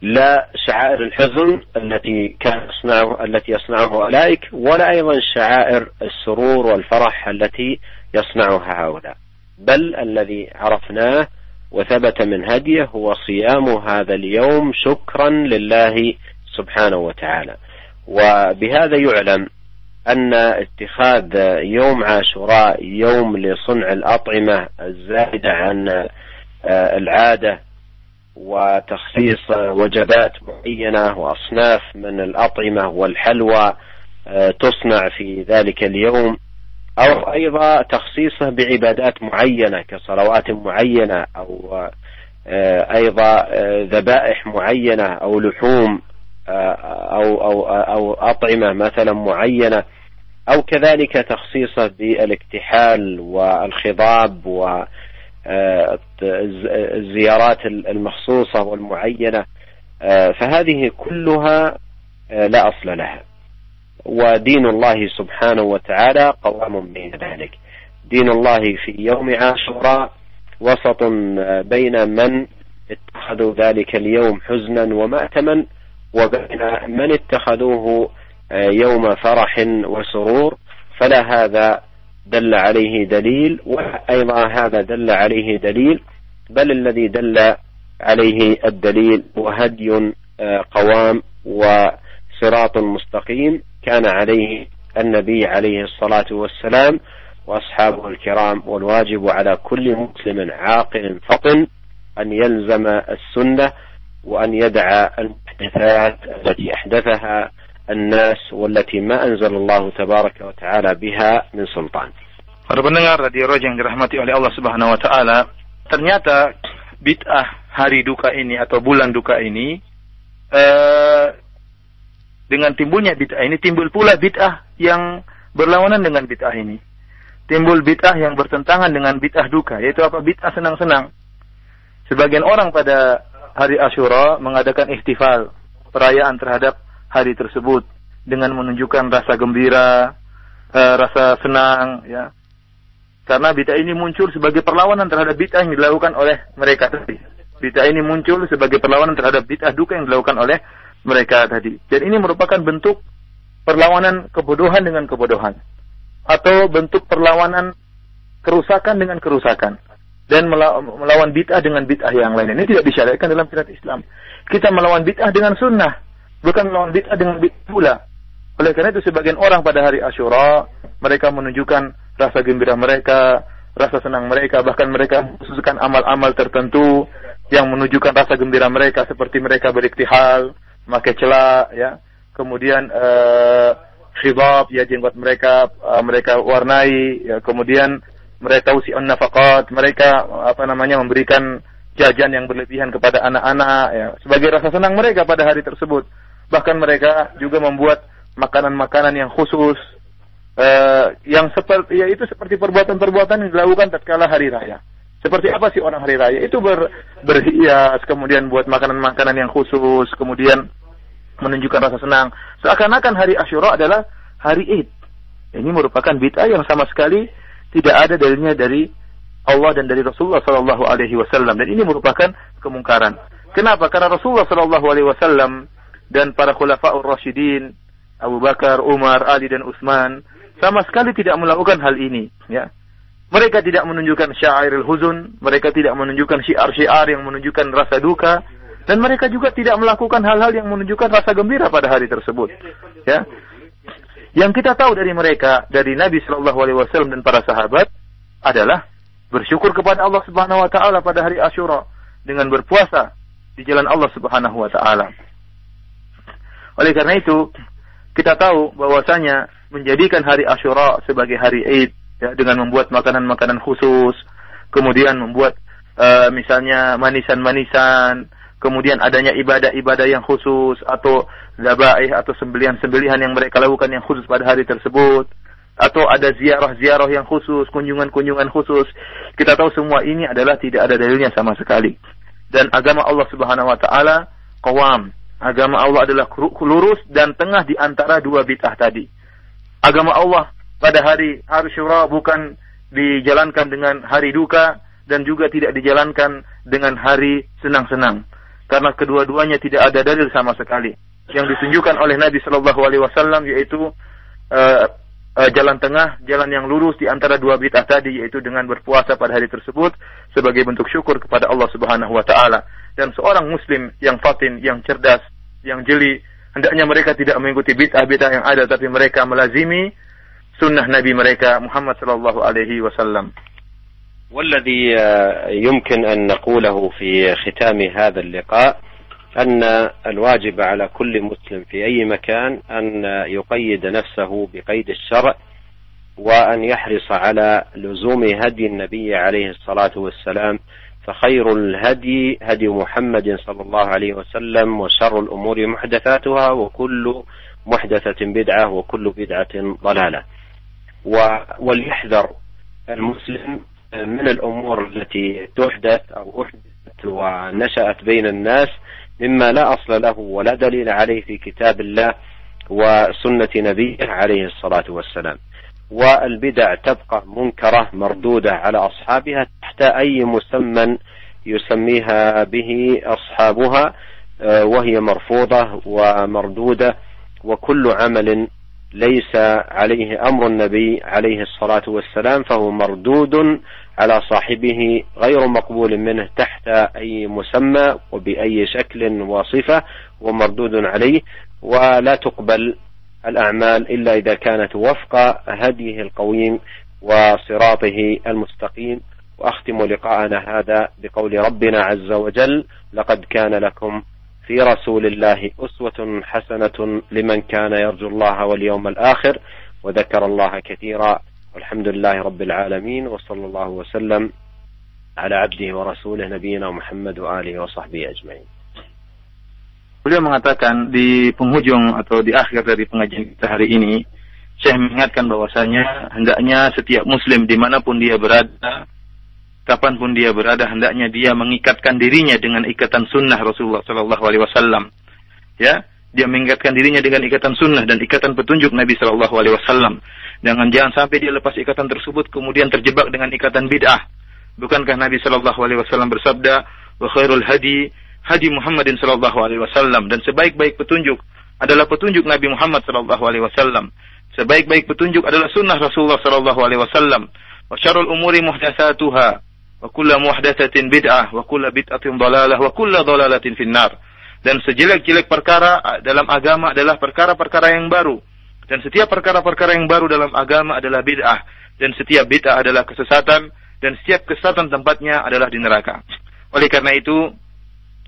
لا شعائر الحزن التي كان يصنعه التي يصنعها أولئك ولا أيضا شعائر السرور والفرح التي يصنعها هؤلاء. بل الذي عرفناه وثبت من هديه هو صيام هذا اليوم شكرا لله سبحانه وتعالى. وبهذا يعلم أن اتخاذ يوم عاشوراء يوم لصنع الأطعمة الزائدة عن آه، العادة وتخصيص وجبات معينة وأصناف من الأطعمة والحلوى تصنع في ذلك اليوم أو أيضا تخصيصه بعبادات معينة كصلوات معينة أو أيضا ذبائح معينة أو لحوم أو أو أو أطعمة مثلا معينة أو كذلك تخصيصه بالإكتحال والخضاب والزيارات المخصوصة والمعينة فهذه كلها لا أصل لها. ودين الله سبحانه وتعالى قوام بين ذلك. دين الله في يوم عاشوراء وسط بين من اتخذوا ذلك اليوم حزنا ومأتما وبين من اتخذوه يوم فرح وسرور فلا هذا دل عليه دليل ولا أيضا هذا دل عليه دليل بل الذي دل عليه الدليل وهدي قوام وصراط مستقيم كان عليه النبي عليه الصلاة والسلام وأصحابه الكرام والواجب على كل مسلم عاقل فطن أن يلزم السنة وأن يدع المحدثات التي أحدثها الناس والتي ما أنزل الله تبارك وتعالى بها من سلطان. Para pendengar Radio Roja yang dirahmati oleh Allah Subhanahu wa taala, ternyata bid'ah hari duka ini atau bulan duka ini eh, dengan timbulnya bid'ah ini timbul pula bid'ah yang berlawanan dengan bid'ah ini. Timbul bid'ah yang bertentangan dengan bid'ah duka, yaitu apa? Bid'ah senang-senang. Sebagian orang pada hari Ashura mengadakan ihtifal, perayaan terhadap hari tersebut dengan menunjukkan rasa gembira, uh, rasa senang, ya. Karena bid'ah ini muncul sebagai perlawanan terhadap bid'ah yang dilakukan oleh mereka tadi. Bid'ah ini muncul sebagai perlawanan terhadap bid'ah duka yang dilakukan oleh mereka tadi. Dan ini merupakan bentuk perlawanan kebodohan dengan kebodohan. Atau bentuk perlawanan kerusakan dengan kerusakan. Dan melawan bid'ah dengan bid'ah yang lain. Ini tidak disyariatkan dalam syariat Islam. Kita melawan bid'ah dengan sunnah. Bukan melawan bid'ah dengan bid'ah pula. Oleh karena itu sebagian orang pada hari Ashura mereka menunjukkan rasa gembira mereka, rasa senang mereka, bahkan mereka mengkhususkan amal-amal tertentu yang menunjukkan rasa gembira mereka seperti mereka beriktihal, memakai celak, ya, kemudian uh, khidab, ya jenggot mereka uh, mereka warnai, ya, kemudian mereka usi nafaqat, mereka apa namanya memberikan jajan yang berlebihan kepada anak-anak, ya, sebagai rasa senang mereka pada hari tersebut. Bahkan mereka juga membuat makanan-makanan yang khusus uh, yang seperti ya itu seperti perbuatan-perbuatan yang dilakukan tatkala hari raya. Seperti apa sih orang hari raya? Itu ber, berhias, kemudian buat makanan-makanan yang khusus, kemudian menunjukkan rasa senang. Seakan-akan hari Ashura adalah hari Id. Ini merupakan bid'ah yang sama sekali tidak ada dalilnya dari Allah dan dari Rasulullah Shallallahu Alaihi Wasallam. Dan ini merupakan kemungkaran. Kenapa? Karena Rasulullah Shallallahu Alaihi Wasallam dan para khulafaur rasyidin Abu Bakar, Umar, Ali dan Utsman sama sekali tidak melakukan hal ini, ya. Mereka tidak menunjukkan syairul huzun, mereka tidak menunjukkan syiar-syiar yang menunjukkan rasa duka, dan mereka juga tidak melakukan hal-hal yang menunjukkan rasa gembira pada hari tersebut. Ya. Yang kita tahu dari mereka, dari Nabi Shallallahu Alaihi Wasallam dan para sahabat adalah bersyukur kepada Allah Subhanahu Wa Taala pada hari Ashura dengan berpuasa di jalan Allah Subhanahu Wa Taala. Oleh karena itu, kita tahu bahwasanya menjadikan hari Ashura sebagai hari Id ya, dengan membuat makanan-makanan khusus, kemudian membuat uh, misalnya manisan-manisan, kemudian adanya ibadah-ibadah yang khusus atau zabaih atau sembelihan-sembelihan yang mereka lakukan yang khusus pada hari tersebut atau ada ziarah-ziarah yang khusus, kunjungan-kunjungan khusus. Kita tahu semua ini adalah tidak ada dalilnya sama sekali. Dan agama Allah Subhanahu wa taala qawam. Agama Allah adalah lurus dan tengah di antara dua bid'ah tadi agama Allah pada hari Ashura bukan dijalankan dengan hari duka dan juga tidak dijalankan dengan hari senang-senang karena kedua-duanya tidak ada dalil sama sekali yang ditunjukkan oleh Nabi Shallallahu Alaihi Wasallam yaitu uh, uh, jalan tengah, jalan yang lurus di antara dua bid'ah tadi yaitu dengan berpuasa pada hari tersebut sebagai bentuk syukur kepada Allah Subhanahu wa taala. Dan seorang muslim yang fatin, yang cerdas, yang jeli hendaknya mereka tidak mengikuti bid'ah-bid'ah yang ada tapi mereka melazimi sunnah Nabi mereka Muhammad sallallahu alaihi wasallam. والذي يمكن أن نقوله في ختام هذا اللقاء؟ أن الواجب على كل مسلم في أي مكان أن يقيد نفسه بقيد الشرع وأن يحرص على لزوم هدي النبي عليه الصلاة والسلام. فخير الهدي هدي محمد صلى الله عليه وسلم وشر الأمور محدثاتها وكل محدثة بدعة وكل بدعة ضلالة. وليحذر المسلم من الأمور التي تحدث أو أحدثت ونشأت بين الناس مما لا أصل له ولا دليل عليه في كتاب الله وسنة نبيه عليه الصلاة والسلام. والبدع تبقى منكرة مردودة على أصحابها تحت أي مسمى يسميها به أصحابها آه، وهي مرفوضة ومردودة وكل عمل ليس عليه أمر النبي عليه الصلاة والسلام فهو مردود على صاحبه غير مقبول منه تحت أي مسمى وبأي شكل وصفة ومردود عليه. ولا تقبل الأعمال إلا إذا كانت وفق هديه القويم وصراطه المستقيم. وأختم لقاءنا هذا بقول ربنا عز وجل لقد كان لكم في رسول الله أسوة حسنة لمن كان يرجو الله واليوم الآخر وذكر الله كثيرا والحمد لله رب العالمين وصلى الله وسلم على عبده ورسوله نبينا محمد وآله وصحبه أجمعين Beliau mengatakan di penghujung atau di akhir dari pengajian kita hari ini, saya mengingatkan bahwasanya hendaknya setiap muslim dimanapun dia berada, kapan pun dia berada, hendaknya dia mengikatkan dirinya dengan ikatan sunnah Rasulullah Shallallahu Alaihi Wasallam. Ya, dia mengikatkan dirinya dengan ikatan sunnah dan ikatan petunjuk Nabi Shallallahu Alaihi Wasallam. Jangan jangan sampai dia lepas ikatan tersebut kemudian terjebak dengan ikatan bid'ah. Bukankah Nabi Shallallahu Alaihi Wasallam bersabda, "Wa khairul hadi hadi Muhammadin sallallahu alaihi wasallam dan sebaik-baik petunjuk adalah petunjuk Nabi Muhammad sallallahu alaihi wasallam. Sebaik-baik petunjuk adalah sunnah Rasulullah sallallahu alaihi wasallam. Wa syarrul umuri muhdatsatuha wa kullu muhdatsatin bid'ah wa kullu bid'atin dhalalah wa kullu dhalalatin finnar. Dan sejelek-jelek perkara dalam agama adalah perkara-perkara yang baru. Dan setiap perkara-perkara yang baru dalam agama adalah bid'ah. Dan setiap bid'ah adalah kesesatan. Dan setiap kesesatan tempatnya adalah di neraka. Oleh karena itu,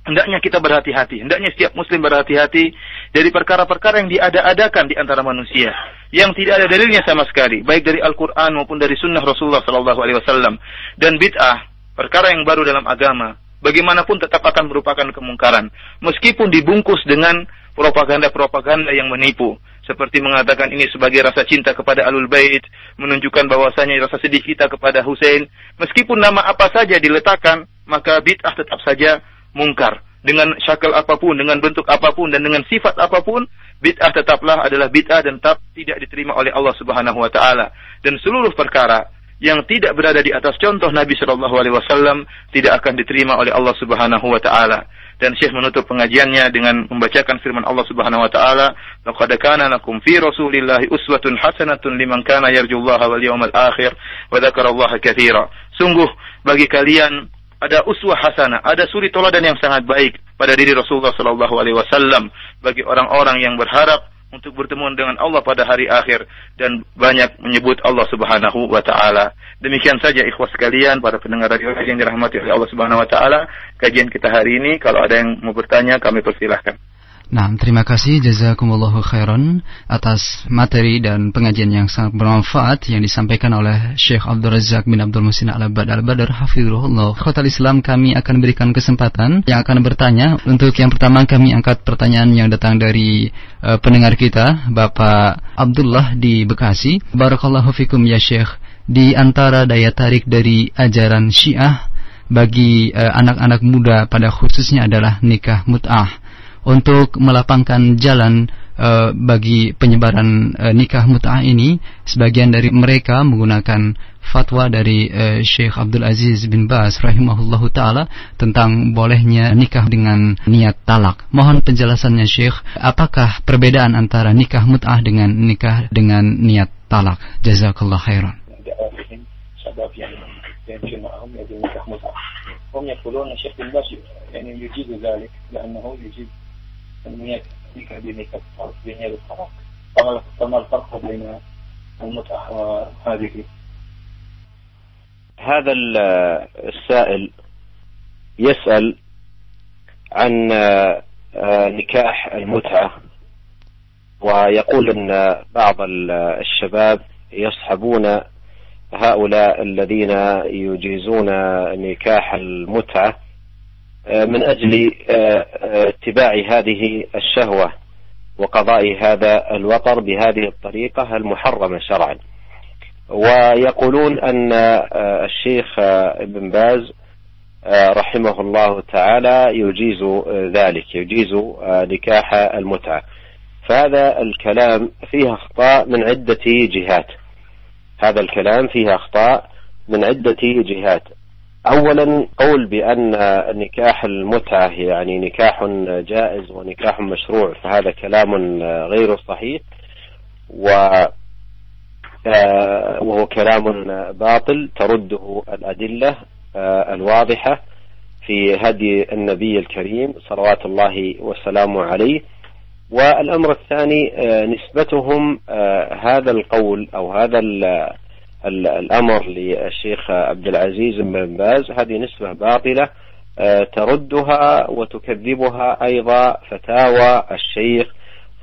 Hendaknya kita berhati-hati, hendaknya setiap muslim berhati-hati dari perkara-perkara yang diada-adakan di antara manusia yang tidak ada dalilnya sama sekali, baik dari Al-Qur'an maupun dari sunnah Rasulullah sallallahu alaihi wasallam. Dan bid'ah, perkara yang baru dalam agama. Bagaimanapun tetap akan merupakan kemungkaran meskipun dibungkus dengan propaganda-propaganda yang menipu. Seperti mengatakan ini sebagai rasa cinta kepada Alul Bait, menunjukkan bahwasanya rasa sedih kita kepada Hussein, meskipun nama apa saja diletakkan, maka bid'ah tetap saja mungkar dengan syakal apa pun, dengan bentuk apa pun dan dengan sifat apa pun, bid'ah tetaplah adalah bid'ah dan tetap tidak diterima oleh Allah Subhanahu wa taala. Dan seluruh perkara yang tidak berada di atas contoh Nabi Shallallahu alaihi wasallam tidak akan diterima oleh Allah Subhanahu wa taala. Dan Syekh menutup pengajiannya dengan membacakan firman Allah Subhanahu wa taala, "Laqad kana lakum fi Rasulillahi uswatun hasanatun liman kana yarjullaha wal yawmal akhir wa dzakarallaha katsira." Sungguh bagi kalian ada uswah hasanah, ada suri toladan yang sangat baik pada diri Rasulullah Shallallahu Alaihi Wasallam bagi orang-orang yang berharap untuk bertemu dengan Allah pada hari akhir dan banyak menyebut Allah Subhanahu wa taala. Demikian saja ikhwas sekalian para pendengar radio yang dirahmati oleh Allah Subhanahu wa taala, kajian kita hari ini kalau ada yang mau bertanya kami persilahkan. Nah, terima kasih jazakumullahu khairan atas materi dan pengajian yang sangat bermanfaat yang disampaikan oleh Syekh Abdul Razak bin Abdul Musin Al-Abad Al-Badar Hafizullah. Khotal Islam kami akan berikan kesempatan yang akan bertanya. Untuk yang pertama kami angkat pertanyaan yang datang dari uh, pendengar kita, Bapak Abdullah di Bekasi. Barakallahu fikum ya Syekh. Di antara daya tarik dari ajaran Syiah bagi eh, anak-anak uh, muda pada khususnya adalah nikah mut'ah untuk melapangkan jalan uh, bagi penyebaran uh, nikah mut'ah ini sebagian dari mereka menggunakan fatwa dari uh, Syekh Abdul Aziz bin Baz rahimahullahu taala tentang bolehnya nikah dengan niat talak. Mohon penjelasannya Syekh, apakah perbedaan antara nikah mut'ah dengan nikah dengan niat talak? Jazakallah khairan. هم يقولون الشيخ بن باز يعني يجيز ذلك لأنه يجيز تنمية بنية بنية الطلاق فما الفرق بين المتعة وهذه. هذا السائل يسأل عن نكاح المتعة ويقول أن بعض الشباب يصحبون هؤلاء الذين يجيزون نكاح المتعة من أجل اتباع هذه الشهوة وقضاء هذا الوطر بهذه الطريقة المحرمة شرعا. ويقولون أن الشيخ ابن باز رحمه الله تعالى يجيز ذلك يجيز نكاح المتعة. فهذا الكلام فيه أخطاء من عدة جهات. هذا الكلام فيه أخطاء من عدة جهات. أولا قول بأن نكاح المتعة يعني نكاح جائز ونكاح مشروع فهذا كلام غير صحيح و آه، وهو كلام باطل ترده الأدلة آه، الواضحة في هدي النبي الكريم صلوات الله وسلامه عليه. والأمر الثاني آه، نسبتهم هذا القول أو هذا الأمر للشيخ عبد العزيز بن باز هذه نسبة باطلة تردها وتكذبها أيضا فتاوى الشيخ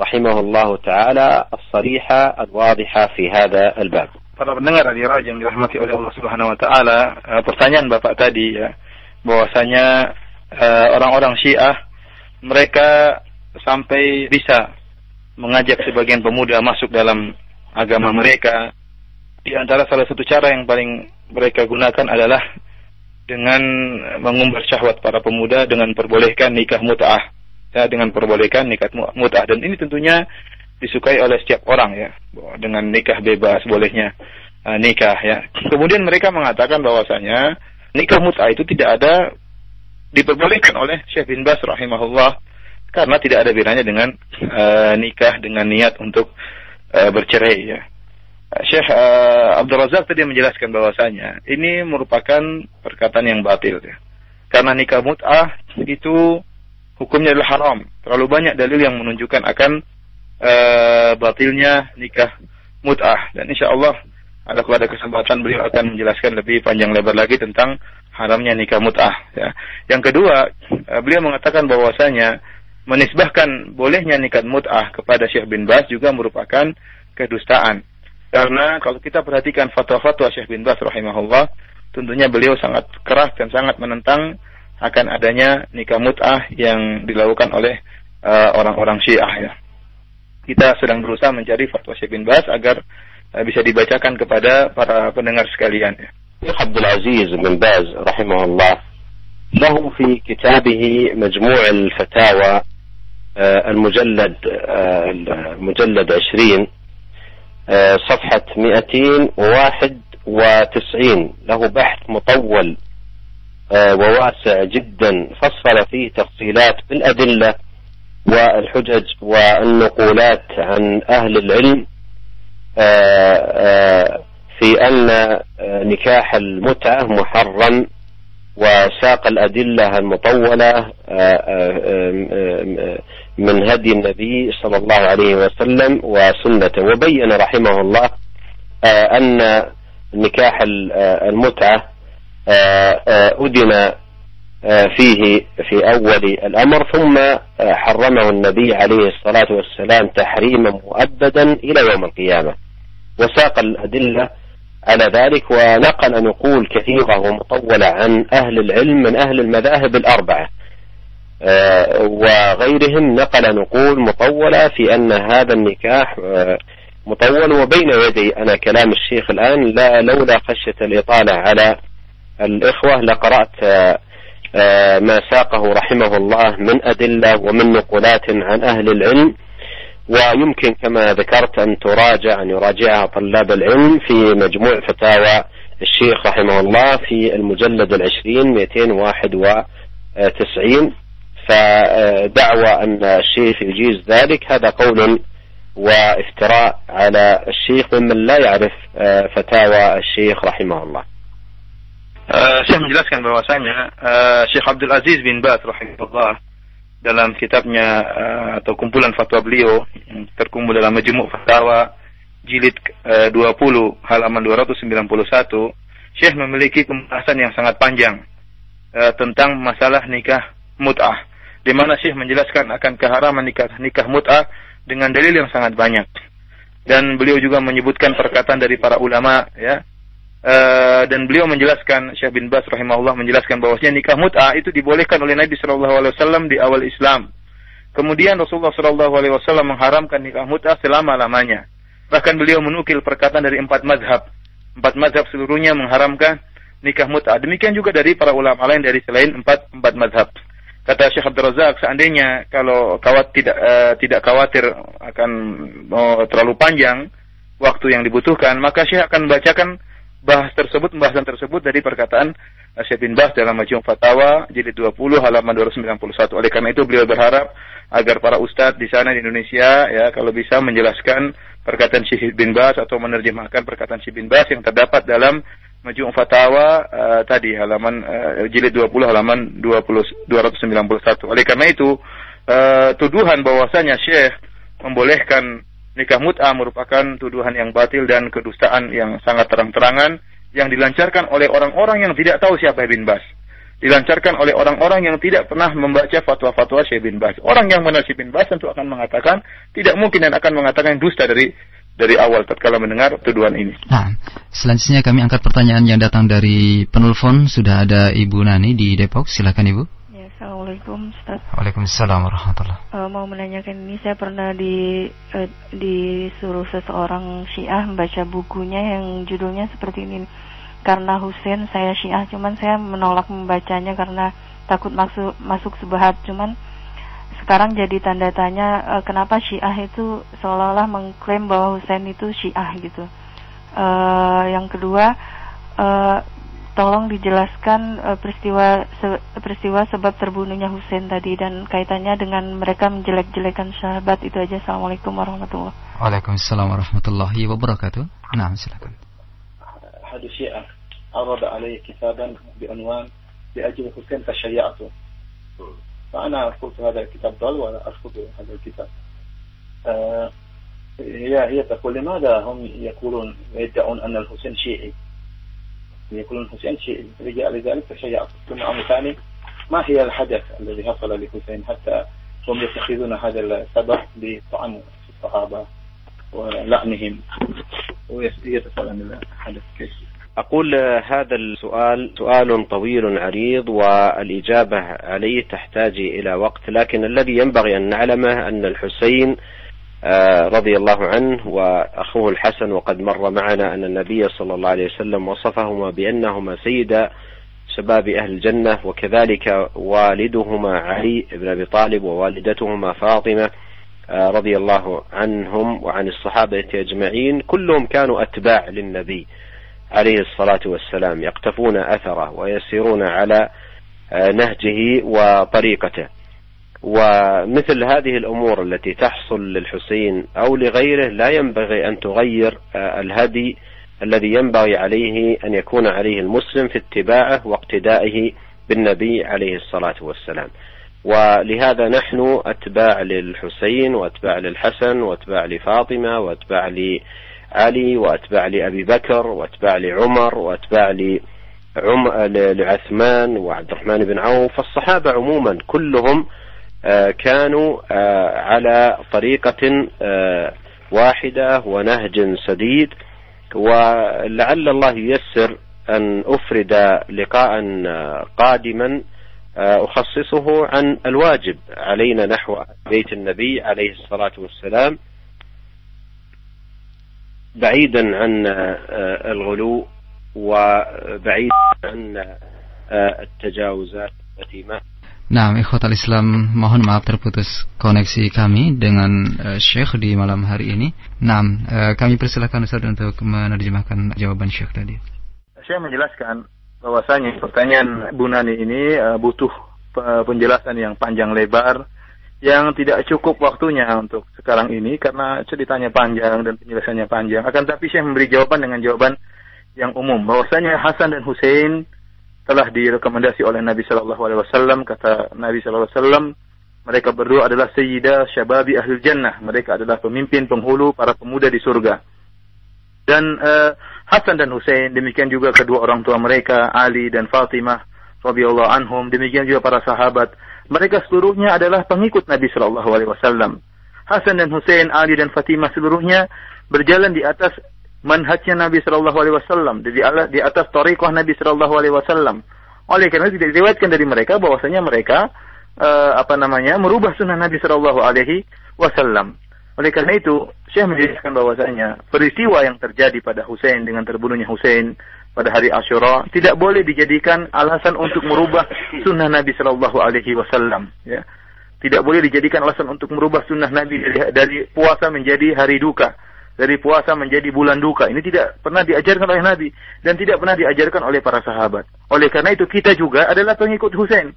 رحمه الله تعالى الصريحة الواضحة في هذا الباب Para pendengar Radio Raja yang dirahmati oleh Allah Subhanahu wa taala, pertanyaan Bapak tadi ya, bahwasanya orang-orang Syiah mereka sampai bisa mengajak sebagian pemuda masuk dalam agama mereka. Di antara salah satu cara yang paling mereka gunakan adalah dengan mengumbar syahwat para pemuda dengan perbolehkan nikah mut'ah. Ya, dengan perbolehkan nikah mut'ah. Dan ini tentunya disukai oleh setiap orang ya. Dengan nikah bebas bolehnya uh, nikah ya. Kemudian mereka mengatakan bahwasanya nikah mut'ah itu tidak ada diperbolehkan oleh Syekh bin Bas rahimahullah karena tidak ada bedanya dengan uh, nikah dengan niat untuk uh, bercerai ya Syekh uh, Abdul Razak tadi menjelaskan bahwasanya ini merupakan perkataan yang batil ya karena nikah mut'ah itu hukumnya adalah haram. Terlalu banyak dalil yang menunjukkan akan uh, batilnya nikah mut'ah. Dan insya Allah ada pada kesempatan beliau akan menjelaskan lebih panjang lebar lagi tentang haramnya nikah mut'ah. Ya. Yang kedua, uh, beliau mengatakan bahwasanya menisbahkan bolehnya nikah mut'ah kepada Syekh bin Bas juga merupakan kedustaan. Karena kalau kita perhatikan fatwa-fatwa Syekh bin Bas rahimahullah, tentunya beliau sangat keras dan sangat menentang akan adanya nikah mut'ah yang dilakukan oleh uh, orang-orang Syiah ya. Kita sedang berusaha mencari fatwa Syekh bin Bas agar uh, bisa dibacakan kepada para pendengar sekalian ya. عبد العزيز بن باز رحمه الله له في كتابه مجموع الفتاوى المجلد المجلد عشرين صفحة مئتين وواحد وتسعين. له بحث مطول آه، وواسع جدا. فصل فيه تفصيلات بالأدلة والحجج والنقولات عن أهل العلم آه، آه، في أن نكاح المتعة محرم. وساق الأدلة المطولة من هدي النبي صلى الله عليه وسلم وسنته. وبين رحمه الله أن نكاح المتعة آه، آه، آه، فيه في أول الأمر ثم حرمه النبي عليه الصلاة والسلام تحريما مؤبدا إلى يوم القيامة. وساق الأدلة على ذلك ونقل نقول كثيرة ومطولة عن أهل العلم من أهل المذاهب الأربعة. وغيرهم نقل نقول مطولة في أن هذا النكاح مطول وبين يدي أنا كلام الشيخ الآن لا لولا خشية الإطالة على الإخوة لقرأت آه، آه، ما ساقه رحمه الله من أدلة ومن نقولات عن أهل العلم. ويمكن كما ذكرت أن تراجع أن يراجعها طلاب العلم في مجموع فتاوى الشيخ رحمه الله في المجلد العشرين 291 فدعوى أن الشيخ يجيز ذلك. هذا قول وافتراء على الشيخ ممن لا يعرف آه، فتاوى الشيخ رحمه الله. Uh, saya menjelaskan bahwasanya uh, Syekh Abdul Aziz bin Baz rahimahullah dalam kitabnya uh, atau kumpulan fatwa beliau terkumpul dalam Majmu' Fatwa jilid uh, 20 halaman 291 Syekh memiliki pembahasan yang sangat panjang uh, tentang masalah nikah mut'ah di mana Syekh menjelaskan akan keharaman nikah nikah mut'ah dengan dalil yang sangat banyak. Dan beliau juga menyebutkan perkataan dari para ulama ya. Uh, dan beliau menjelaskan Syekh bin Bas rahimahullah menjelaskan bahwasanya nikah mut'ah itu dibolehkan oleh Nabi wasallam di awal Islam. Kemudian Rasulullah wasallam mengharamkan nikah mut'ah selama-lamanya. Bahkan beliau menukil perkataan dari empat mazhab. Empat mazhab seluruhnya mengharamkan nikah mut'ah. Demikian juga dari para ulama lain dari selain empat empat mazhab. Kata Syekh Abdul Razak, seandainya kalau kawat tidak uh, tidak khawatir akan uh, terlalu panjang waktu yang dibutuhkan, maka Syekh akan membacakan bahas tersebut, pembahasan tersebut dari perkataan Syekh bin Bas dalam Majmu' Fatawa jilid 20 halaman 291. Oleh karena itu beliau berharap agar para ustadz di sana di Indonesia ya kalau bisa menjelaskan perkataan Syekh bin Bas atau menerjemahkan perkataan Syekh bin Bas yang terdapat dalam Majmu' Fatawa uh, tadi halaman uh, jilid 20 halaman 20 291. Oleh karena itu uh, tuduhan bahwasanya Syekh membolehkan nikah mut'ah merupakan tuduhan yang batil dan kedustaan yang sangat terang-terangan yang dilancarkan oleh orang-orang yang tidak tahu siapa bin Bas. Dilancarkan oleh orang-orang yang tidak pernah membaca fatwa-fatwa Syekh bin Bas. Orang yang mengenal Syekh bin Bas tentu akan mengatakan tidak mungkin dan akan mengatakan dusta dari dari awal tatkala mendengar tuduhan ini. Nah, selanjutnya kami angkat pertanyaan yang datang dari penelpon. Sudah ada Ibu Nani di Depok. Silakan Ibu. Assalamualaikum Ustaz. Waalaikumsalam warahmatullah. Uh, mau menanyakan ini saya pernah di uh, disuruh seseorang Syiah membaca bukunya yang judulnya seperti ini. Karena Husain saya Syiah, cuman saya menolak membacanya karena takut masuk masuk subhat. Cuman sekarang jadi tanda tanya uh, kenapa Syiah itu seolah-olah mengklaim bahwa Husain itu Syiah gitu. Uh, yang kedua, uh, tolong dijelaskan uh, peristiwa se peristiwa sebab terbunuhnya Husain tadi dan kaitannya dengan mereka menjelek-jelekan sahabat itu aja. Assalamualaikum warahmatullahi wabarakatuh. Waalaikumsalam warahmatullahi wabarakatuh. Nah, silakan. Hadis Syiah عرض علي كتابا بعنوان لأجل حسين فشيعته فأنا قلت هذا الكتاب ضل ولا أرفض هذا الكتاب آه هي هي تقول لماذا هم يقولون يدعون أن الحسين شيعي يقولون الحسين شيعي رجع لذلك فشيعته ثم أمر ثاني. ما هي الحدث الذي حصل لحسين حتى هم يتخذون هذا السبب لطعن الصحابة ولعنهم؟ ويتسأل عن الحدث كيف؟ أقول هذا السؤال سؤال طويل عريض والإجابة عليه تحتاج إلى وقت لكن الذي ينبغي أن نعلمه أن الحسين رضي الله عنه وأخوه الحسن وقد مر معنا أن النبي صلى الله عليه وسلم وصفهما بأنهما سيدا شباب أهل الجنة وكذلك والدهما علي بن أبي طالب ووالدتهما فاطمة رضي الله عنهم وعن الصحابة أجمعين كلهم كانوا أتباع للنبي عليه الصلاة والسلام يقتفون أثره ويسيرون على نهجه وطريقته. ومثل هذه الأمور التي تحصل للحسين أو لغيره لا ينبغي أن تغير الهدي الذي ينبغي عليه أن يكون عليه المسلم في اتباعه واقتدائه بالنبي عليه الصلاة والسلام. ولهذا نحن أتباع للحسين وأتباع للحسن وأتباع لفاطمة وأتباع علي وأتباع لأبي بكر وأتباع لعمر وأتباع لعم... لعثمان وعبد الرحمن بن عوف. الصحابة عموما كلهم كانوا على طريقة واحدة ونهج سديد ولعل الله ييسر أن أفرد لقاء قادما أخصصه عن الواجب علينا نحو بيت النبي عليه الصلاة والسلام بعيدا عن الغلو وبعيدا عن التجاوزات التي ما Nah, ikhwatal Islam, mohon maaf terputus koneksi kami dengan uh, Syekh di malam hari ini. Nah, uh, kami persilakan Ustaz untuk menerjemahkan jawaban Syekh tadi. Saya menjelaskan bahwasanya pertanyaan Bu Nani ini uh, butuh penjelasan yang panjang lebar yang tidak cukup waktunya untuk sekarang ini karena ceritanya panjang dan penjelasannya panjang. Akan tapi saya memberi jawaban dengan jawaban yang umum bahwasanya Hasan dan Hussein telah direkomendasi oleh Nabi Shallallahu Alaihi Wasallam kata Nabi Shallallahu Alaihi Wasallam mereka berdua adalah Sayyidah Syababi Ahlul Jannah mereka adalah pemimpin penghulu para pemuda di surga Dan uh, Hasan dan Hussein, demikian juga kedua orang tua mereka, Ali dan Fatimah, radhiyallahu anhum, demikian juga para sahabat. Mereka seluruhnya adalah pengikut Nabi Shallallahu Alaihi Wasallam. Hasan dan Hussein, Ali dan Fatimah seluruhnya berjalan di atas manhajnya Nabi Shallallahu Alaihi Wasallam, di, di atas torikoh Nabi Shallallahu Alaihi Wasallam. Oleh karena itu diriwayatkan dari mereka bahwasanya mereka uh, apa namanya merubah sunnah Nabi Shallallahu Alaihi Wasallam. Oleh karena itu, Syekh menjelaskan bahwasanya peristiwa yang terjadi pada Hussein dengan terbunuhnya Hussein pada hari Ashura tidak boleh dijadikan alasan untuk merubah sunnah Nabi Shallallahu Alaihi Wasallam. Ya. Tidak boleh dijadikan alasan untuk merubah sunnah Nabi dari, dari puasa menjadi hari duka, dari puasa menjadi bulan duka. Ini tidak pernah diajarkan oleh Nabi dan tidak pernah diajarkan oleh para sahabat. Oleh karena itu kita juga adalah pengikut Hussein.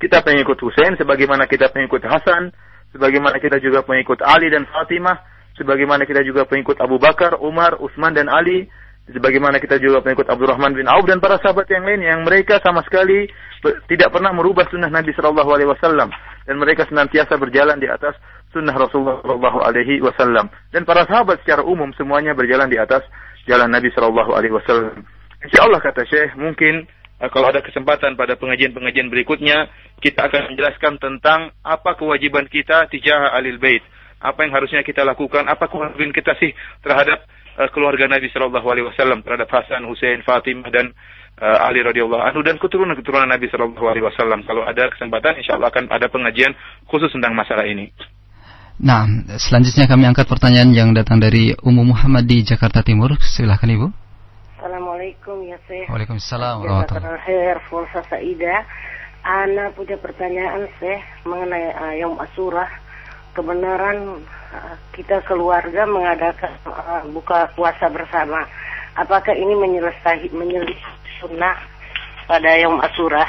Kita pengikut Hussein sebagaimana kita pengikut Hasan, sebagaimana kita juga pengikut Ali dan Fatimah, sebagaimana kita juga pengikut Abu Bakar, Umar, Utsman dan Ali, sebagaimana kita juga pengikut Abdurrahman bin Auf dan para sahabat yang lain yang mereka sama sekali tidak pernah merubah sunnah Nabi Shallallahu Alaihi Wasallam. Dan mereka senantiasa berjalan di atas sunnah Rasulullah Shallallahu Alaihi Wasallam. Dan para sahabat secara umum semuanya berjalan di atas jalan Nabi Shallallahu Alaihi Wasallam. Insya Allah kata Syekh mungkin uh, kalau ada kesempatan pada pengajian-pengajian berikutnya kita akan menjelaskan tentang apa kewajiban kita tijah alil bait. Apa yang harusnya kita lakukan? Apa kewajiban kita sih terhadap keluarga Nabi Shallallahu Alaihi Wasallam terhadap Hasan, Hussein, Fatimah dan uh, Ali radhiyallahu anhu dan keturunan-keturunan Nabi Shallallahu Alaihi Wasallam. Kalau ada kesempatan, insya Allah akan ada pengajian khusus tentang masalah ini. Nah, selanjutnya kami angkat pertanyaan yang datang dari Ummu Muhammad di Jakarta Timur. Silahkan Ibu. Assalamualaikum ya Syekh. Waalaikumsalam warahmatullahi Saida. Ana punya pertanyaan Syekh mengenai uh, Yom Asurah. Kebenaran uh, kita keluarga mengadakan uh, buka puasa bersama. Apakah ini menyelesaikan menyelesaikan sunnah pada Yom Asurah?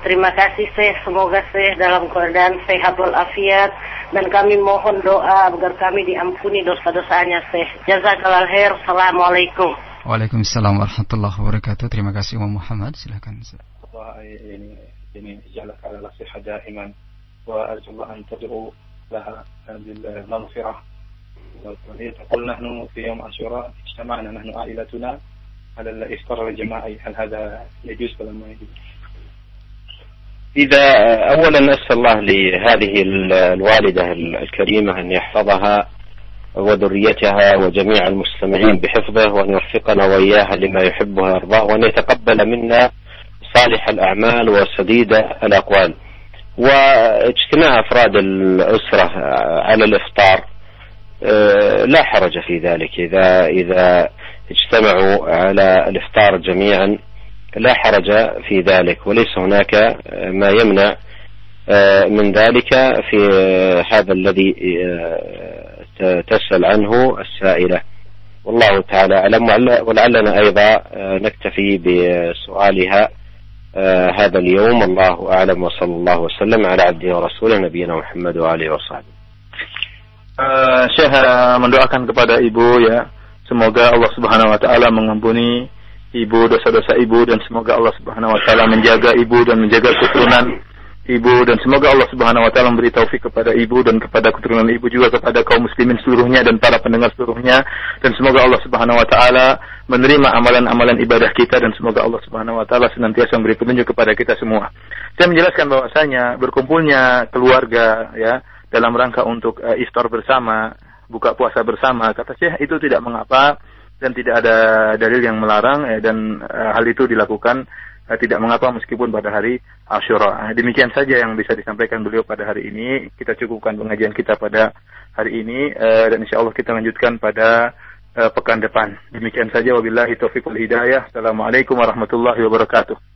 Terima kasih Syekh, semoga Syekh dalam keadaan sehat walafiat dan kami mohon doa agar kami diampuni dosa-dosanya Syekh. Jazakallah khair. Assalamualaikum. Waalaikumsalam warahmatullahi wabarakatuh. Terima kasih Umar Muhammad. Silakan. Allah ini ini jalak ala sihat daiman wa arju Allah an tad'u laha bil maghfirah. تقول نحن في يوم عاشوراء اجتمعنا نحن عائلتنا على الإفطار الجماعي هل هذا يجوز ولا ما يجوز؟ إذا أولا نسأل الله لهذه الوالدة الكريمة أن يحفظها وذريتها وجميع المستمعين بحفظه وأن يوفقنا وإياها لما يحبه ويرضاه وأن يتقبل منا صالح الأعمال وسديد الأقوال واجتماع أفراد الأسرة على الإفطار لا حرج في ذلك. إذا إذا اجتمعوا على الإفطار جميعا لا حرج في ذلك. وليس هناك ما يمنع من ذلك في هذا الذي تسأل عنه السائلة. والله تعالى أعلم ولعلنا أيضا نكتفي بسؤالها. هذا اليوم الله أعلم وصلى الله وسلم على عبده ورسوله نبينا محمد وآله وصحبه Uh, Syekh mendoakan kepada ibu ya semoga Allah Subhanahu wa taala mengampuni ibu dosa-dosa ibu dan semoga Allah Subhanahu wa taala menjaga ibu dan menjaga keturunan ibu dan semoga Allah Subhanahu wa taala memberi taufik kepada ibu dan kepada keturunan ibu juga kepada kaum muslimin seluruhnya dan para pendengar seluruhnya dan semoga Allah Subhanahu wa taala menerima amalan-amalan ibadah kita dan semoga Allah Subhanahu wa taala senantiasa memberi petunjuk kepada kita semua. Saya menjelaskan bahwasanya berkumpulnya keluarga ya dalam rangka untuk uh, iftar bersama, buka puasa bersama, kata Syekh itu tidak mengapa dan tidak ada dalil yang melarang eh, dan eh, hal itu dilakukan tidak mengapa meskipun pada hari Ashura. Nah, demikian saja yang bisa disampaikan beliau pada hari ini. Kita cukupkan pengajian kita pada hari ini eh, dan insya Allah kita lanjutkan pada eh, pekan depan. Demikian saja wabillahi taufiq wal hidayah. Assalamualaikum warahmatullahi wabarakatuh.